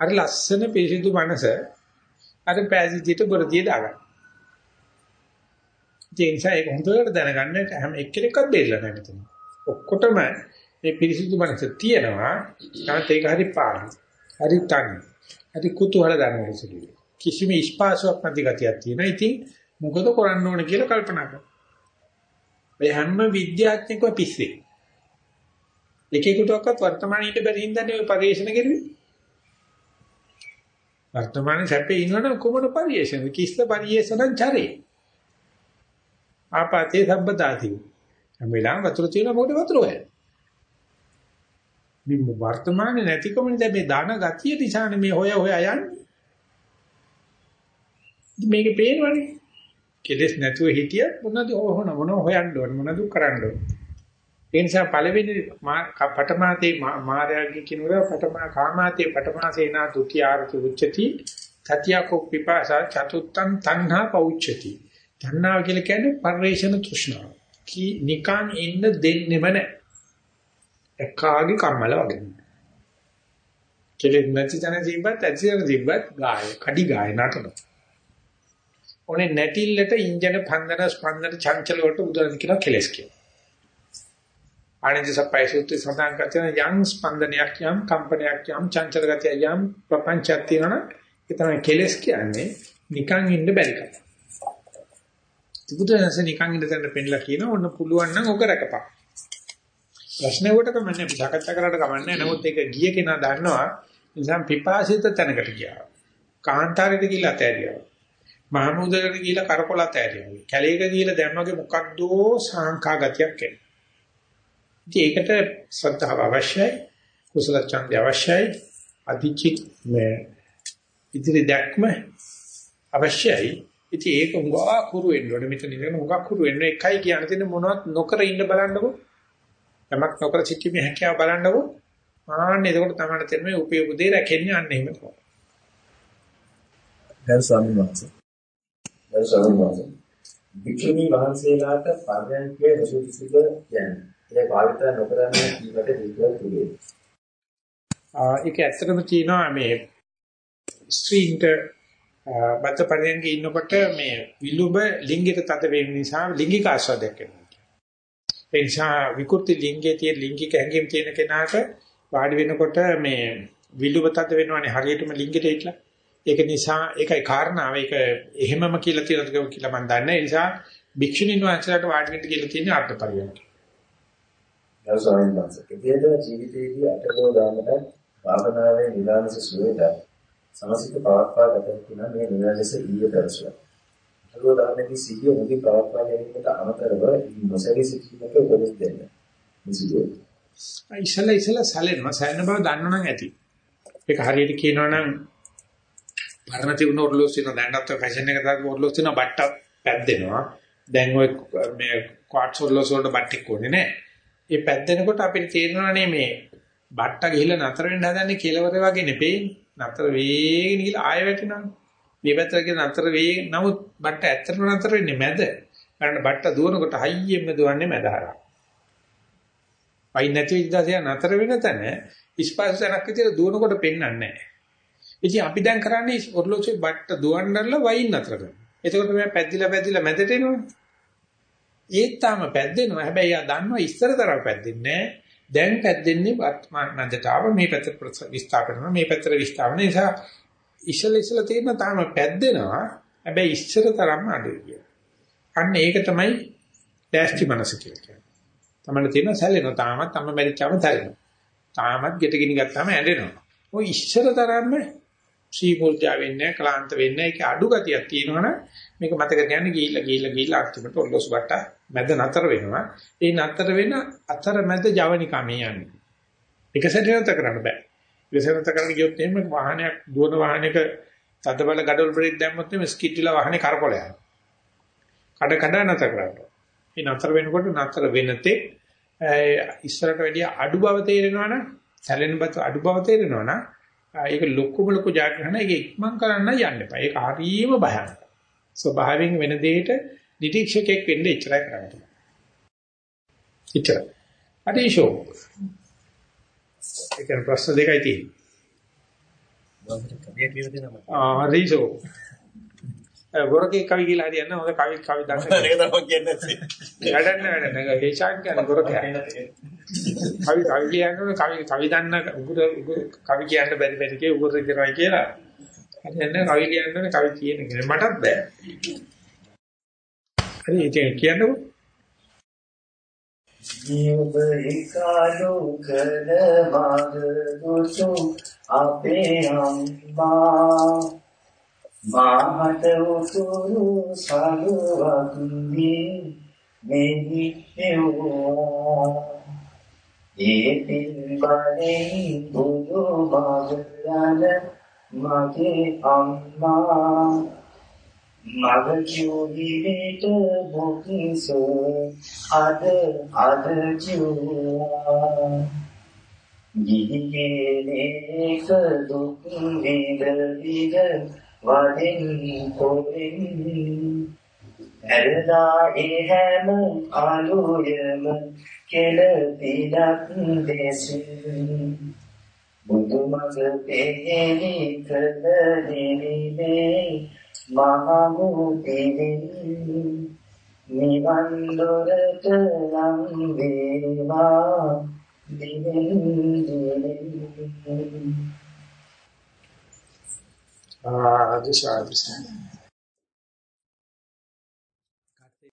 අර ලස්සන පිරිසිදු මනස අර පෑසිටිට බොරදිය දාගන්න. ඒ නිසා ඒක හොඳට දැනගන්න හැම එක්කෙනෙක්වත් බේරලා නැහැ මෙතන. ඔක්කොටම මේ පිරිසිදු මනස තියෙනවා. නැත්නම් ඒක හරි පාන. හරි තනි. හරි කුතුහල දැනගන්න සුළුයි. කිසිම ස්පාසාවක් නැති ගතියක් තියෙනවා. ඉතින් මොකද කරන්න ඕන කියලා කල්පනා කරනවා. මේ හැම විද්‍යාඥයෙක්ව පිස්සේ. එකෙකුටවත් වර්තමානයේ ඉඳ බැරි හින්දානේ ඔය පරිශ්‍රණ කෙරුවේ. වර්තමානයේ සැපේ ඉන්නවනම් කොමන පරිේශන කිස්ස පරිේශනං චරේ ආපතේ සම්බදාති හැම වෙලාවෙම වතුර තියෙන මොකද වතුර හොය මේ වර්තමානයේ නැතිකම නිසා මේ දාන ගතිය නිසානේ මේ හොය හොය යන්නේ. මේකේ පේනවනේ. කෙලස් නැතුව හිටියත් මොනවද හොන මොන හොයන්න ඕන මොනවද කරන්න ඕන. ඒ නිසා පළවෙනි පටමාතේ මායාගේ කිනුර පටමා කාමාතේ පටමාසේනා ဒ ුතිය ආරති උච්චති. තතියකෝ පිපාසා චතුත්තං තණ්හා පෞච්චති. තණ්හා කියලා කියන්නේ පරිේශන තෘෂ්ණාව. කි නිකන් ඉන්න දෙන්නෙම නැහැ එකාගේ කම්මල වගේ කෙලෙත් නැති තැන තිබ්බත් ඇතිසන තිබ්බත් ගාය කඩි ගාය නටන ඔනේ නැටිල්ලට ඉන්ජන පන්දන ස්පන්දන චංචල වලට උදාහරණ කියලා කෙලස් කියනවා ආනන්ද සප්පයි සූත්‍රය සඳහන් කරන යම් ස්පන්දනයක් යම් කම්පනයක් යම් චංචල ගතිය යම් ප්‍රපංචයක් තියෙනවනේ ඒ තමයි කෙලස් කියන්නේ නිකන් ඉන්න බැරි කම. බුදුරජාණන්ස නිකන් ඉන්න තැන පෙන්නලා කියන ඕන්න පුළුවන් නම් ඔක රකපන්. ප්‍රශ්නේ කොට කමන්නේ අපි සාකච්ඡා කරලා කමන්නේ නමුත් ඒක ගිය කෙනා දන්නවා නිසා පිපාසිත තැනකට ගියා. කාන්තාරයට ගිහිල්ලා තෑරියා. මහමුදකට ගිහිල්ලා කරකොලත් තෑරියා. කැලේක ගිහිල්ලා දැම්මගේ මොකද්දෝ සාංකා ගතියක් එනවා. ඉතින් ඒකට ශ්‍රද්ධාව අවශ්‍යයි කුසල ඡන්දය අවශ්‍යයි අධිචිත් මේ ඉදිරි දැක්ම අවශ්‍යයි ඉතින් ඒක උගා කුරු වෙන්න ඕනේ මෙතන ඉඳන් උගා කුරු වෙන්න එකයි කියන තියෙන මොනවත් නොකර ඉන්න බලන්නකො යමක් නොකර සිටීමේ හැකියාව බලන්නකො ආන්න එතකොට තමයි තේරෙන්නේ උපේ උදේ රැකෙන්නේ අන්න එහෙම තමයි. දැන් ස්වාමීන් වහන්සේ. දැන් ස්වාමීන් වහන්සේ. වික්‍රමී වහන්සේලාට පරයන්කේ රසුසුද කියන්නේ? ඒ භාවිත නොකරන කීමට හේතුවක් තිබේ. ආ ඒක ඇත්තටම කියනවා මේ ස්ත්‍රීන්ට බතපරෙන්ගේ ඉන්නකොට මේ විලුඹ ලිංගික තද වීම නිසා ලිංගික ආස්වාදයක් එනවා. ඒ නිසා විකෘති ලිංගයේ තියෙන ලිංගික හැඟීම් තියෙන කෙනාට වාඩි වෙනකොට මේ විලුඹ තද වෙනවනේ හරියටම ලිංගෙට හිටලා. ඒක නිසා ඒකයි කාරණාව. ඒක එහෙමම කියලා තියෙනද කියලා මම දන්නේ. ඒ නිසා භික්ෂුණීන් වහන්සේලාට වාඩි වෙන්න කියලා තියෙන අර්ථ පරිවර්තන. ගරු ස්වාමීන් වහන්සේ එදිනෙදා ජීවිතයේදී අටලෝ දාමට භාවනාවේ නිරාමස සුවේද සමසිත පවත්වා ගත යුතු නම් මේ නිරාමස ඊය දර්ශන. අටලෝ දාමේදී සිහිය මුදි පවත්වා ගැනීමට අමතරව නොසැලී සිටීමට උපදෙස් දෙන්න. මිසිදෝ. ඉසල ඉසල සැලෙනවා සැලෙන බව දන්නවනම් ඇති. ඒක හරියට කියනවා නම් පරණ තිබුණ ඔර්ලෝස් තියෙන දැන්වත් ෆැෂන් එක දාපු ඔර්ලෝස් තියෙන බට්ට පැද්දෙනවා. දැන් ඔය මේ ක්වාට්ස් ඔර්ලෝස් වලට බට්ටික් ඕනේ නැහැ. ඒ පැද්දෙනකොට අපිට තේරෙනවානේ මේ බට්ට ගිහිල්ලා නතර වෙන්න හදන්නේ කෙලවර වගේ නෙපෙන්නේ. නතර වේගෙන ගිහිල්ලා ආයෙ වැටෙනවා. මේ පැත්තට ගිහින් නතර වේගෙන නමුත් බට්ට ඇත්තටම නතර වෙන්නේ මැද. कारण බට්ට දුවනකොට හයියෙම දුවන්නේ මැද හරහා. වයින් නැති විදිහට නතර වෙන තැන ඉස්පස්සනක් විදිහට දුවනකොට පෙන්වන්නේ නැහැ. ඉතින් අපි දැන් කරන්නේ ඔර්ලෝචේ බට්ට දුවන්නදලා වයින් නතර කරනවා. එතකොට මම පැද්දිලා පැද්දිලා මැදට එනවනේ. ඒත් තාම පැද්දෙනවා. හැබැයි ආ දන්නවා ඉස්සර තරම් පැද්දෙන්නේ නැහැ. දැන් පැද්දෙන්නේ වර්තමාන මැදට ආව මේ පැත්තට විස්ථාපන කරනවා. මේ පැත්තට විස්ථාපන නිසා ඉස්සල ඉස්සල තියෙන තාම පැද්දෙනවා. හැබැයි ඉස්සර තරම් අඩුයි කියලා. අන්න ඒක තමයි ඩෑස්ටි මනස කියලා කියන්නේ. තමයි තියෙන සැලෙනවා. තාමත් තම මැරිච්චාම සැලෙනවා. තාමත් ගෙට ගිනි ගත්තාම ඇඬෙනවා. ඔය ඉස්සර තරම්ම ශ්‍රීමුර්ජා වෙන්නේ ක්ලාන්ත වෙන්නේ ඒක අඩු ගතියක් තියෙනවනේ මේක මතක තියාගන්න ගිහිල්ලා ගිහිල්ලා ගිහිල්ලා අන්තිමට ඔල්ලොස් වට මැද නතර වෙනවා ඒ නතර වෙන අතර මැද ජවනිකා මේ යන්නේ එක සැරේ නතර කරන්න බෑ එක සැරේ නතර කරන්න ගියොත් එහෙම වාහනයක් දුවන වාහනයක තදබල ගඩොල් බ්‍රේක් දැම්මොත් එimhe ස්කිට්ටිලා වාහනේ කරකොල යනවා කඩ කඩ නතර කරනවා ඒ නතර වෙනකොට නතර වෙනතේ ඉස්සරට වැඩිය අඩු බව තේරෙනවනම් සැලෙන බව අඩු බව තේරෙනවනම් ඒක ලොකුම ලොකු ජාග්‍රහණ ඒක ඉක්මන් කරන්න යන්න එපා. ඒක හරියම භයානකයි. ස්වභාවයෙන් වෙන දෙයකට නිරීක්ෂකෙක් වෙන්න ඉච්චරයි කරන්නේ. ඉච්චර. අදීෂෝ. ඒක ප්‍රශ්න දෙකයි තියෙන්නේ. ආ හරිෂෝ. ගොරකේ කවි කියලා හරියන්නේ හොඳ කවි කවි දන්න. ඒක තමයි කියන්නේ. වැඩන්න වැඩන්න. ඒ ශාන් කියන්නේ ගොරකේ. කවි කවි කියන්නේ කවි කවි දන්න උගුර කවි කියන්න බැරි බැරි කිය උගුර කරනවා කියලා. හරියන්නේ කවි කියන්නේ කවි කියන කෙනෙක් මටත් බෑ. හරි ඒක කියන්නකො. ජීව ඒකාලෝකන මාර්ග දුසු අපේ අම්මා මාහත උතුරු සලුවක්දී මෙහි එව්වා ඒ පින්බලෙන් බුදු මගලන මගේ අම්මා මග ජීවිත මොකිසෝ අද අද ජීවා ගිහිගේනේක දුක් විඳ විඳ වදින් පොරින් ඇරදා ඒ හැම අලුයම කෙල පිලක් දෙසින් බුදුමග පෙහෙලි කළ දෙවිනේ මහමුතිවින් නිවන් දොරට ලං වේවා. දිනෙන් දිනෙන් ආ දිශා දිශා